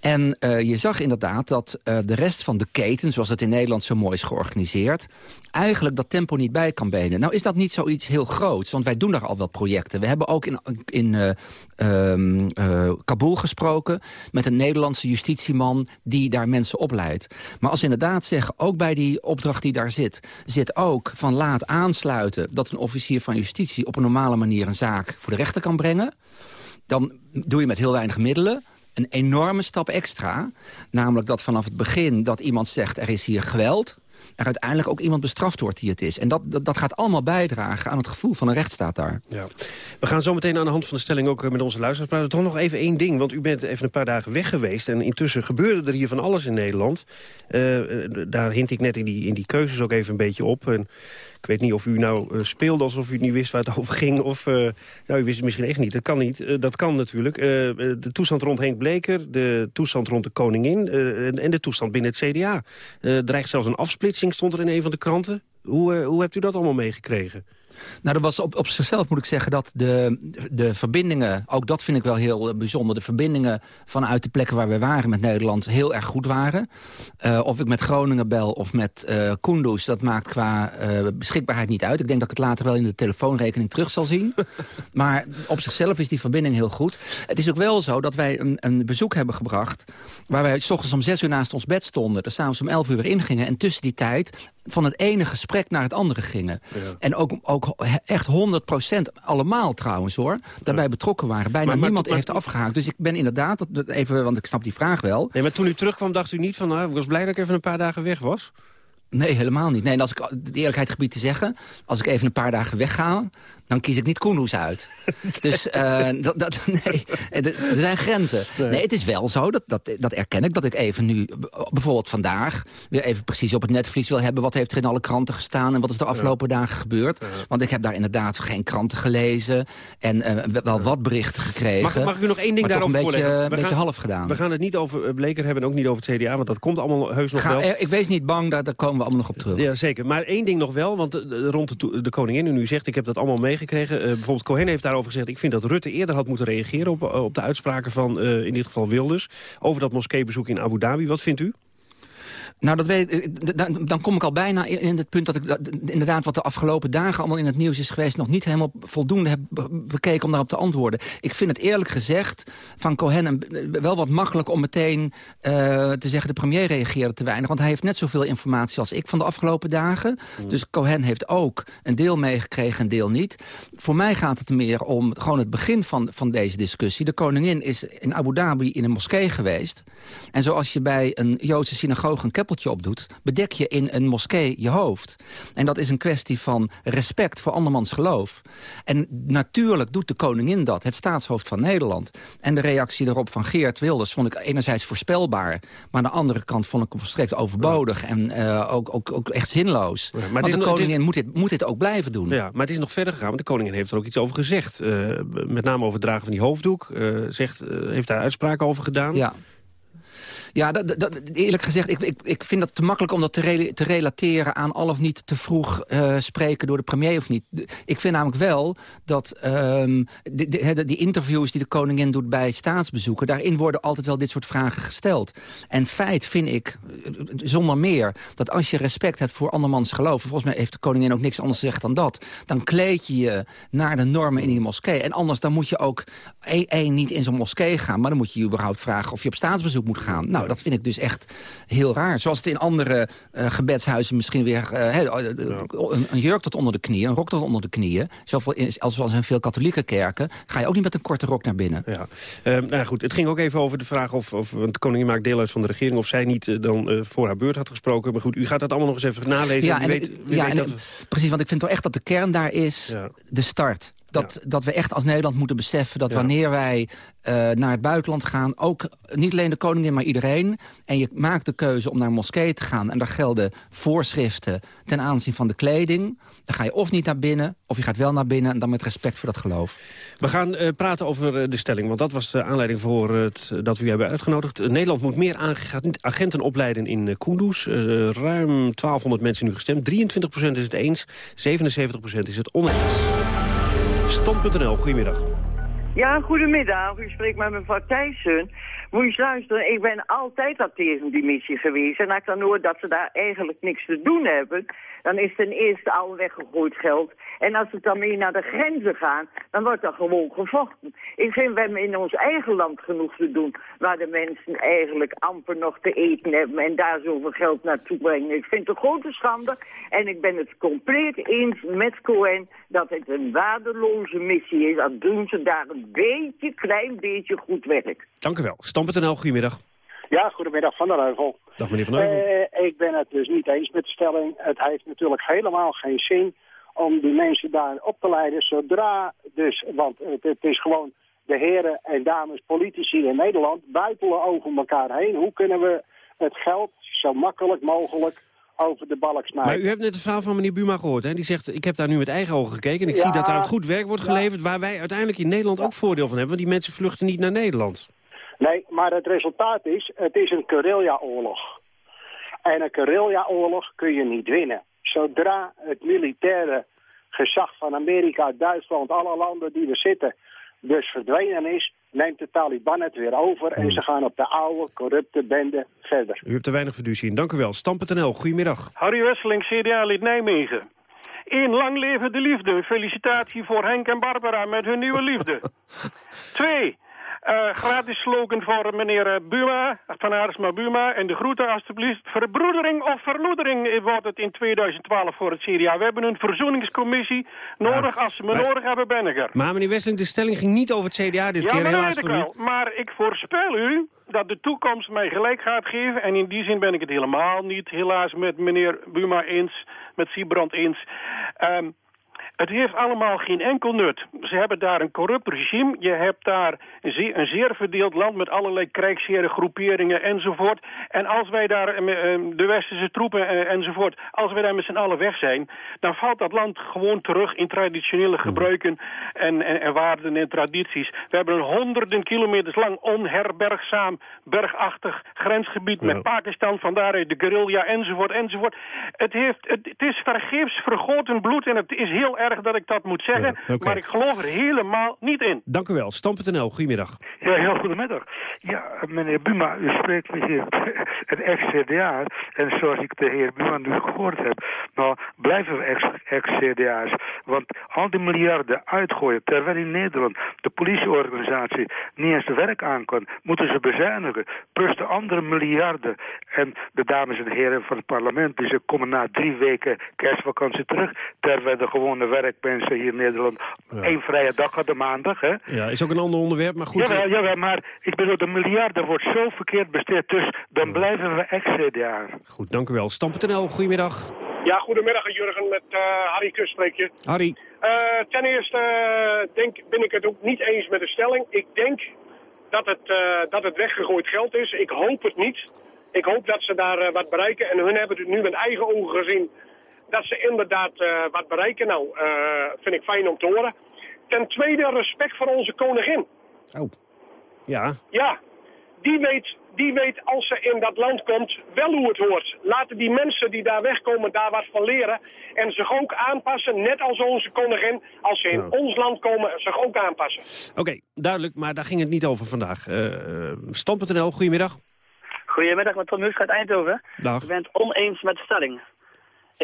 En je zag inderdaad dat de rest van de keten... zoals het in Nederland zo mooi is georganiseerd... eigenlijk dat tempo niet bij kan benen. Nou is dat niet zoiets heel groots, want wij doen daar al wel projecten. We hebben ook in, in uh, uh, Kabul gesproken met een Nederlandse justitieman... die daar mensen opleidt. Maar als inderdaad zeggen, ook bij die opdracht die daar zit... zit ook van laat aansluiten dat een officier van justitie... op een normale manier een zaak voor de rechter kan brengen... dan doe je met heel weinig middelen een enorme stap extra. Namelijk dat vanaf het begin dat iemand zegt er is hier geweld er uiteindelijk ook iemand bestraft wordt die het is. En dat, dat, dat, gaat allemaal bijdragen aan het gevoel van een rechtsstaat daar. Ja. We gaan zo meteen aan de hand van de stelling ook eh, met onze luisteraars praten. Toch nog even één ding, want u bent even een paar dagen weg geweest... en intussen gebeurde er hier van alles in Nederland. Uh, daar hint ik net in die, in die keuzes ook even een beetje op... En ik weet niet of u nou uh, speelde alsof u niet wist waar het over ging. Of, uh, nou, u wist het misschien echt niet. Dat kan niet. Uh, dat kan natuurlijk. de toestand rond Henk Bleker, de toestand rond de koningin... en de toestand binnen het CDA. dreigt zelfs een afsplitsing, stond er in een van de kranten. Hoe, hoe hebt u dat allemaal meegekregen? Nou, dat was op, op zichzelf moet ik zeggen dat de, de verbindingen... ook dat vind ik wel heel eh, bijzonder... de verbindingen vanuit de plekken waar we waren met Nederland heel erg goed waren. Uh, of ik met Groningen bel of met uh, Kunduz, dat maakt qua uh, beschikbaarheid niet uit. Ik denk dat ik het later wel in de telefoonrekening terug zal zien. maar op zichzelf is die verbinding heel goed. Het is ook wel zo dat wij een, een bezoek hebben gebracht... waar wij s ochtends om zes uur naast ons bed stonden... er s'avonds om elf uur weer ingingen... en tussen die tijd van het ene gesprek naar het andere gingen. Ja. En ook, ook echt 100% allemaal trouwens hoor, daarbij betrokken waren. Bijna maar, maar, niemand maar, heeft afgehaakt. Dus ik ben inderdaad, even, want ik snap die vraag wel. Nee, maar toen u terugkwam dacht u niet van, nou, ik was blij dat ik even een paar dagen weg was? Nee, helemaal niet. Nee, en als ik de eerlijkheid gebied te zeggen... als ik even een paar dagen wegga dan kies ik niet Koenhoes uit. dus uh, dat, dat, nee, er zijn grenzen. Nee. het is wel zo, dat, dat, dat erken ik, dat ik even nu, bijvoorbeeld vandaag... weer even precies op het netvlies wil hebben... wat heeft er in alle kranten gestaan en wat is de afgelopen dagen gebeurd. Want ik heb daar inderdaad geen kranten gelezen... en uh, wel wat berichten gekregen. Mag, mag ik u nog één ding daarover een beetje, een beetje half gedaan. We gaan het niet over eh, Bleker hebben en ook niet over het CDA... want dat komt allemaal heus nog Ga, wel. Ik wees niet bang, daar, daar komen we allemaal nog op terug. Ja, zeker. Maar één ding nog wel, want rond de, de koningin... u zegt, ik heb dat allemaal meegekregen gekregen. Uh, bijvoorbeeld Cohen heeft daarover gezegd... ik vind dat Rutte eerder had moeten reageren op, op de uitspraken van uh, in dit geval Wilders... over dat moskeebezoek in Abu Dhabi. Wat vindt u? Nou, dat weet, dan, dan kom ik al bijna in het punt dat ik dat, inderdaad wat de afgelopen dagen allemaal in het nieuws is geweest... nog niet helemaal voldoende heb bekeken om daarop te antwoorden. Ik vind het eerlijk gezegd van Cohen wel wat makkelijk om meteen uh, te zeggen... de premier reageerde te weinig, want hij heeft net zoveel informatie als ik van de afgelopen dagen. Mm. Dus Cohen heeft ook een deel meegekregen, een deel niet. Voor mij gaat het meer om gewoon het begin van, van deze discussie. De koningin is in Abu Dhabi in een moskee geweest. En zoals je bij een Joodse synagoge een keppeltje opdoet... bedek je in een moskee je hoofd. En dat is een kwestie van respect voor andermans geloof. En natuurlijk doet de koningin dat, het staatshoofd van Nederland. En de reactie daarop van Geert Wilders vond ik enerzijds voorspelbaar... maar aan de andere kant vond ik volstrekt overbodig en uh, ook, ook, ook echt zinloos. Ja, maar want de koningin is... moet, dit, moet dit ook blijven doen. Ja, maar het is nog verder gegaan, want de koningin heeft er ook iets over gezegd. Uh, met name over het dragen van die hoofddoek. Uh, zegt, heeft daar uitspraken over gedaan. Ja. Ja, dat, dat, eerlijk gezegd, ik, ik, ik vind dat te makkelijk om dat te, te relateren aan al of niet te vroeg uh, spreken door de premier of niet. Ik vind namelijk wel dat um, die, interviews die de koningin doet bij staatsbezoeken, daarin worden altijd wel dit soort vragen gesteld. En feit vind ik, zonder meer, dat als je respect hebt voor andermans geloof, volgens mij heeft de koningin ook niks anders gezegd dan dat, dan kleed je je naar de normen in die moskee. En anders dan moet je ook één niet in zo'n moskee gaan, maar dan moet je je überhaupt vragen of je op staatsbezoek moet gaan. Nou, nou, dat vind ik dus echt heel raar. Zoals het in andere uh, gebedshuizen misschien weer... Uh, een, een, jurk tot onder de knieën, een rok tot onder de knieën. Zoveel in, als in veel katholieke kerken... ga je ook niet met een korte rok naar binnen. Ja. Nou goed, het ging ook even over de vraag of... of want de koningin maakt deel uit van de regering... of zij niet dan voor haar beurt had gesproken. Maar goed, u gaat dat allemaal nog eens even nalezen. Ja, en, weet, ja, en, precies, want ik vind toch echt dat de kern daar is de start. Dat, dat we echt als Nederland moeten beseffen dat wanneer wij eh, naar het buitenland gaan... ook niet alleen de koningin, maar iedereen... en je maakt de keuze om naar een moskee te gaan... en daar gelden voorschriften ten aanzien van de kleding... dan ga je of niet naar binnen, of je gaat wel naar binnen... en dan met respect voor dat geloof. We gaan eh, praten over eh, de stelling, want dat was de aanleiding voor het, dat we u hebben uitgenodigd. Nederland moet meer agenten opleiden in uh, Kunduz. ruim 1200 mensen nu gestemd. 23% is het eens, 77% is het oneens. Stand.nl, goedemiddag. Ja, goedemiddag. U spreekt met mevrouw Thijssen. Moet je eens luisteren, ik ben altijd al tegen die missie geweest. En als ik dan hoor dat ze daar eigenlijk niks te doen hebben... dan is ten eerste al weggegooid geld. En als we dan mee naar de grenzen gaan, dan wordt er gewoon gevochten. Ik vind, we hebben in ons eigen land genoeg te doen... waar de mensen eigenlijk amper nog te eten hebben... en daar zoveel geld naartoe brengen. Ik vind het een grote schande. En ik ben het compleet eens met Cohen dat het een waardeloze missie is. Dan doen ze daar een beetje, klein beetje goed werk. Dank u wel. Stam.nl, goedemiddag. Ja, goedemiddag Van der Heuvel. Dag meneer Van der Heuvel. Uh, ik ben het dus niet eens met de stelling. Het heeft natuurlijk helemaal geen zin om die mensen daar op te leiden. Zodra dus, want het, het is gewoon de heren en dames politici in Nederland buitelen over elkaar heen. Hoe kunnen we het geld zo makkelijk mogelijk over de balk? Maar u hebt net het verhaal van meneer Buma gehoord. Hè? Die zegt, ik heb daar nu met eigen ogen gekeken en ik zie dat daar goed werk wordt geleverd... waar wij uiteindelijk in Nederland ook voordeel van hebben. Want die mensen vluchten niet naar Nederland. Nee, maar het resultaat is, het is een guerrilla-oorlog. En een guerrilla-oorlog kun je niet winnen. Zodra het militaire gezag van Amerika, Duitsland, alle landen die er zitten, dus verdwenen is, neemt de Taliban het weer over en ze gaan op de oude, corrupte bende verder. U hebt er weinig fiducie in. Dank u wel. Stam.nl, goedemiddag. Harry Wesseling, CDA lid Nijmegen. Eén, lang leven de liefde. Felicitatie voor Henk en Barbara met hun nieuwe liefde. Twee, uh, gratis slogan voor meneer Buma, van Aresma Buma. En de groeten alstublieft. Verbroedering of verloedering wordt het in 2012 voor het CDA. We hebben een verzoeningscommissie nodig. Als ze me nodig hebben, ben ik er. Maar meneer Wesseling, de stelling ging niet over het CDA dit ja, keer. Ja, dat weet ik wel. Maar ik voorspel u dat de toekomst mij gelijk gaat geven. En in die zin ben ik het helemaal niet helaas met meneer Buma eens, met Siebrand eens. Um, het heeft allemaal geen enkel nut. Ze hebben daar een corrupt regime. Je hebt daar een zeer, een zeer verdeeld land met allerlei krijgsheren, groeperingen enzovoort. En als wij daar, eh, de westerse troepen eh, enzovoort, als wij daar met z'n allen weg zijn, dan valt dat land gewoon terug in traditionele Hmm. gebruiken en, en, en waarden en tradities. We hebben een honderden kilometers lang onherbergzaam, bergachtig grensgebied met Pakistan, van daaruit de guerrilla enzovoort enzovoort. Het, heeft, het, het is vergeefs vergoten bloed en het is heel erg dat ik dat moet zeggen, Ja, maar ik geloof er helemaal niet in. Dank u wel. Stam.nl, goedemiddag. Ja, heel goedemiddag. Ja, meneer Buma, u spreekt met het ex-CDA. En zoals ik de heer Buma nu gehoord heb, nou blijven we ex- ex-CDA's. Want al die miljarden uitgooien, terwijl in Nederland de politieorganisatie niet eens werk aan kan, moeten ze bezuinigen. Plus de andere miljarden. En de dames en heren van het parlement, die ze komen na drie weken kerstvakantie terug, terwijl de gewone werkmensen hier in Nederland één vrije dag hadden maandag. Hè? Ja, is ook een ander onderwerp, maar goed. Jawel, eh, jawel, maar ik bedoel, de miljarden wordt zo verkeerd besteed, dus dan blijven we ex-CDA. Goed, dank u wel. Stam.nl, goedemiddag. Ja, goedemiddag Jurgen, met eh, Harry Kus spreek je. Harry. Eh, ten eerste denk, ben ik het ook niet eens met de stelling. Ik denk dat het, eh, dat het weggegooid geld is. Ik hoop het niet. Ik hoop dat ze daar wat bereiken. En hun hebben het nu met eigen ogen gezien dat ze inderdaad eh, wat bereiken. Nou, eh, vind ik fijn om te horen. Ten tweede respect voor onze koningin. Oh. Ja. Ja, die weet, die weet als ze in dat land komt wel hoe het hoort. Laten die mensen die daar wegkomen daar wat van leren. En zich ook aanpassen, net als onze koningin. Als ze in ons land komen, zich ook aanpassen. Oké, duidelijk, maar daar ging het niet over vandaag. Eh Stam.nl, goedemiddag. Goedemiddag, met Tom Husk uit Eindhoven. Dag. Ik ben het oneens met de stelling.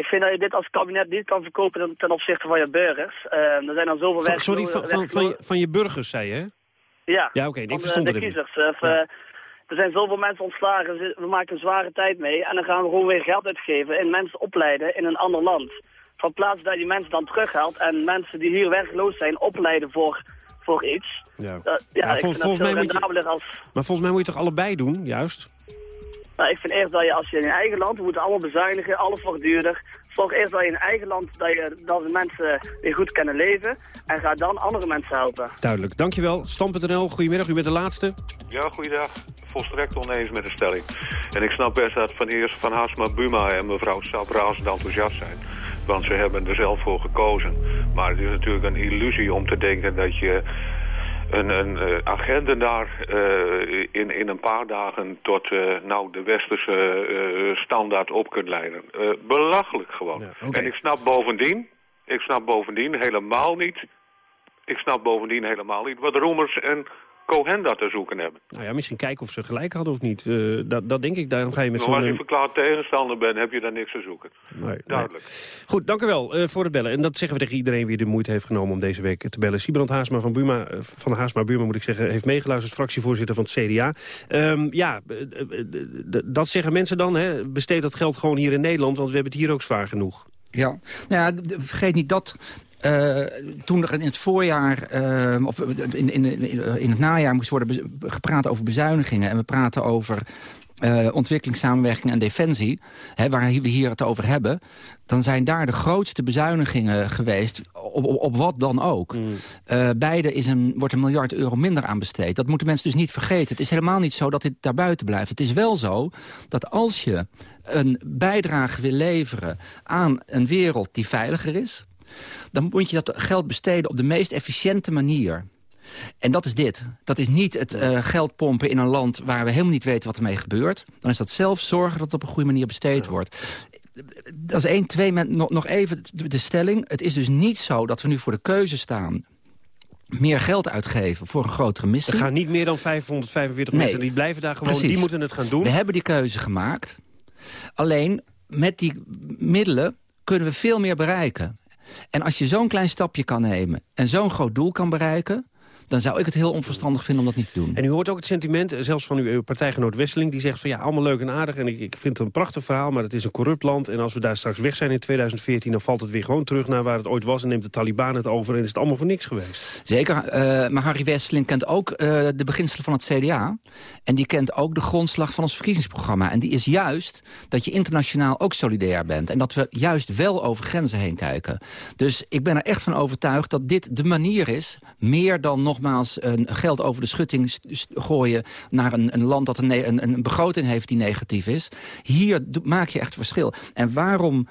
Ik vind dat je dit als kabinet niet kan verkopen ten, opzichte van je burgers. Eh, er zijn dan zoveel Van- weg- sorry, van, van, van, je, van je burgers, zei je? Ja, Ja, oké, ik de- verstond de, niet. kiezers. Of, eh, er zijn zoveel mensen ontslagen, we maken een zware tijd mee. En dan gaan we gewoon weer geld uitgeven en mensen opleiden in een ander land. Van plaats dat je mensen dan terughaalt en mensen die hier werkloos zijn opleiden voor, voor iets. Ja. Ja, Ja, ik vind dat mij veel moet je- als... Maar volgens mij moet je toch allebei doen, juist? Nou, ik vind eerst dat je als je in je eigen land, we moeten allemaal bezuinigen, alles wordt duurder. Zorg eerst dat je in eigen land dat, je, dat de mensen weer goed kunnen leven. En ga dan andere mensen helpen. Duidelijk. Dankjewel. Stam.nl, goedemiddag. U bent de laatste. Ja, goeiedag. Volstrekt oneens met de stelling. En ik snap best dat Van Heers, Van Hasma, Buma en mevrouw Sap razend enthousiast zijn. Want ze hebben er zelf voor gekozen. Maar het is natuurlijk een illusie om te denken dat je een, een uh, agenda daar uh, in, in een paar dagen tot uh, nou, de westerse standaard op kunt leiden. belachelijk gewoon. Ja, okay. En ik snap bovendien, ik snap bovendien helemaal niet, ik snap bovendien helemaal niet wat Roemers en Cohen dat te zoeken hebben. Nou ja, misschien kijken of ze gelijk hadden of niet. Uh, dat, dat denk ik, daarom ga je met zo'n... als je verklaard tegenstander bent, heb je daar niks te zoeken. Nee, Duidelijk. Nee. Goed, dank u wel uh, voor het bellen. En dat zeggen we tegen iedereen wie de moeite heeft genomen om deze week te bellen. Sibrand Haasma van Buma, uh, van de Haasma Buma moet ik zeggen, heeft meegeluisterd, fractievoorzitter van het CDA. Um, ja, dat zeggen mensen dan, hè, besteed dat geld gewoon hier in Nederland, want we hebben het hier ook zwaar genoeg. Ja, nou ja, vergeet niet dat uh, toen er in het voorjaar, uh, of in, in, in het najaar moest worden gepraat over bezuinigingen... en we praten over uh, ontwikkelingssamenwerking en defensie... Hè, waar we hier het over hebben... dan zijn daar de grootste bezuinigingen geweest, op, op, op wat dan ook. Mm. Uh, beide is een, wordt een miljard euro minder aan besteed. Dat moeten mensen dus niet vergeten. Het is helemaal niet zo dat dit daar buiten blijft. Het is wel zo dat als je een bijdrage wil leveren aan een wereld die veiliger is dan moet je dat geld besteden op de meest efficiënte manier. En dat is dit. Dat is niet het uh, geld pompen in een land waar we helemaal niet weten wat ermee gebeurt. Dan is dat zelf zorgen dat het op een goede manier besteed wordt. Dat is één, twee, nog, nog even de stelling. Het is dus niet zo dat we nu voor de keuze staan meer geld uitgeven voor een grotere missie. Er gaan niet meer dan 545 nee, mensen, die blijven daar gewoon, precies. die moeten het gaan doen. We hebben die keuze gemaakt. Alleen, met die middelen kunnen we veel meer bereiken. En als je zo'n klein stapje kan nemen en zo'n groot doel kan bereiken dan zou ik het heel onverstandig vinden om dat niet te doen. En u hoort ook het sentiment, eh, zelfs van uw partijgenoot Wesseling... die zegt van ja, allemaal leuk en aardig en ik, ik vind het een prachtig verhaal... maar het is een corrupt land en als we daar straks weg zijn in 2014... dan valt het weer gewoon terug naar waar het ooit was... en neemt de Taliban het over en is het allemaal voor niks geweest. Zeker, uh, maar Harry Wesseling kent ook uh, de beginselen van het CDA... en die kent ook de grondslag van ons verkiezingsprogramma. En die is juist dat je internationaal ook solidair bent... en dat we juist wel over grenzen heen kijken. Dus ik ben er echt van overtuigd dat dit de manier is... meer dan nogmaals een geld over de schutting gooien... naar een, een land dat een, een begroting heeft die negatief is. Hier maak je echt verschil. En waarom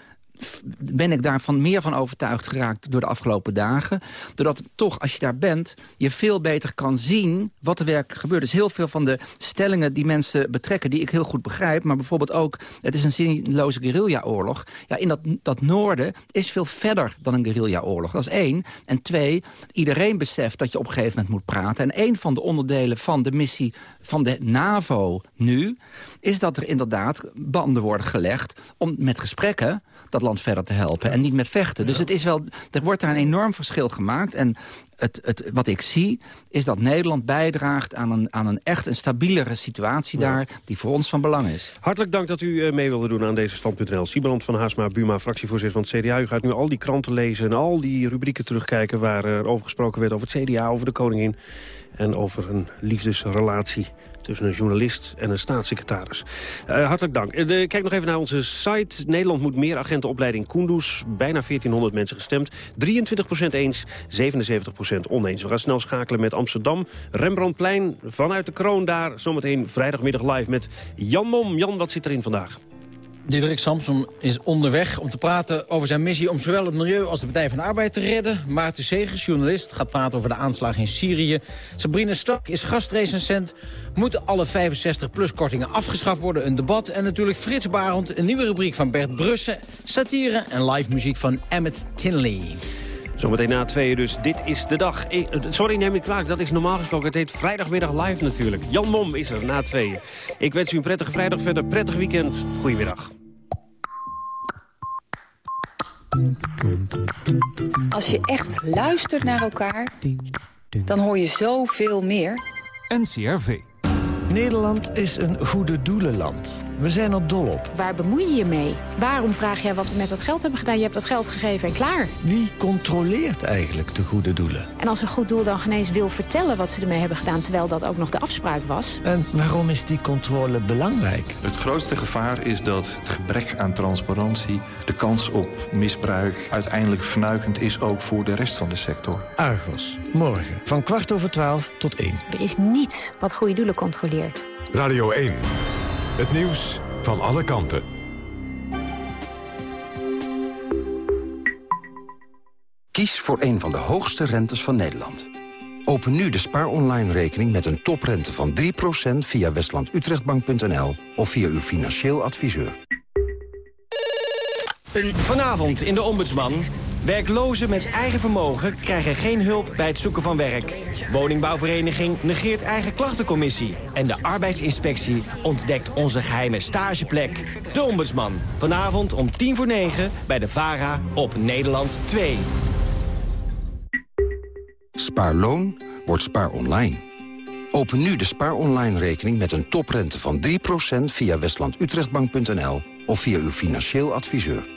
ben ik daarvan meer van overtuigd geraakt door de afgelopen dagen. Doordat toch, als je daar bent, je veel beter kan zien wat er werkelijk gebeurt. Dus heel veel van de stellingen die mensen betrekken, die ik heel goed begrijp... maar bijvoorbeeld ook, het is een zinloze guerrilla-oorlog. Ja, in dat, dat noorden is veel verder dan een guerrilla-oorlog. Dat is één. En twee, iedereen beseft dat je op een gegeven moment moet praten. En een van de onderdelen van de missie van de NAVO nu... is dat er inderdaad banden worden gelegd om met gesprekken dat land verder te helpen. En niet met vechten. Dus het is wel, er wordt daar een enorm verschil gemaakt. En het, het, wat ik zie, is dat Nederland bijdraagt aan een, aan een echt een stabielere situatie daar... die voor ons van belang is. Hartelijk dank dat u mee wilde doen aan deze stand.nl. Siebrand van Haasma, Buma, fractievoorzitter van het CDA. U gaat nu al die kranten lezen en al die rubrieken terugkijken... waar er over gesproken werd over het CDA, over de koningin... en over een liefdesrelatie tussen een journalist en een staatssecretaris. Uh, hartelijk dank. Uh, kijk nog even naar onze site. Nederland moet meer agenten opleiden in Kunduz. Bijna 1400 mensen gestemd. 23% eens, 77% oneens. We gaan snel schakelen met Amsterdam. Rembrandtplein vanuit de kroon daar. Zometeen vrijdagmiddag live met Jan Mom. Jan, wat zit erin vandaag? Diederik Samson is onderweg om te praten over zijn missie... om zowel het milieu als de Partij van de Arbeid te redden. Maarten Segers, journalist, gaat praten over de aanslag in Syrië. Sabrina Stak is gastrecensent. Moeten alle 65-plus-kortingen afgeschaft worden? Een debat. En natuurlijk Frits Barend, een nieuwe rubriek van Bert Brussen... satire en live muziek van Emmet Tinley. Zometeen na tweeën dus. Dit is de dag. Eh, sorry, neem ik kwalijk. Dat is normaal gesproken. Het heet vrijdagmiddag live natuurlijk. Jan Mom is er na tweeën. Ik wens u een prettige vrijdag verder. Prettig weekend. Goedemiddag. Als je echt luistert naar elkaar, dan hoor je zoveel meer. NCRV. Nederland is een goede doelenland. We zijn er dol op. Waar bemoei je je mee? Waarom vraag jij wat we met dat geld hebben gedaan? Je hebt dat geld gegeven en klaar. Wie controleert eigenlijk de goede doelen? En als een goed doel dan genees wil vertellen wat ze ermee hebben gedaan... terwijl dat ook nog de afspraak was... En waarom is die controle belangrijk? Het grootste gevaar is dat het gebrek aan transparantie... de kans op misbruik uiteindelijk vernuikend is ook voor de rest van de sector. Argos, morgen van kwart over twaalf tot één. Er is niets wat goede doelen controleert. Radio 1. Het nieuws van alle kanten. Kies voor een van de hoogste rentes van Nederland. Open nu de Spaar Online rekening met een toprente van 3% via westlandutrechtbank.nl of via uw financieel adviseur. Vanavond in de Ombudsman. Werklozen met eigen vermogen krijgen geen hulp bij het zoeken van werk. Woningbouwvereniging negeert eigen klachtencommissie. En de arbeidsinspectie ontdekt onze geheime stageplek. De Ombudsman. Vanavond om tien voor negen bij de VARA op Nederland 2. Spaarloon wordt spaar online. Open nu de Spaar Online rekening met een toprente van 3% via westlandutrechtbank.nl of via uw financieel adviseur.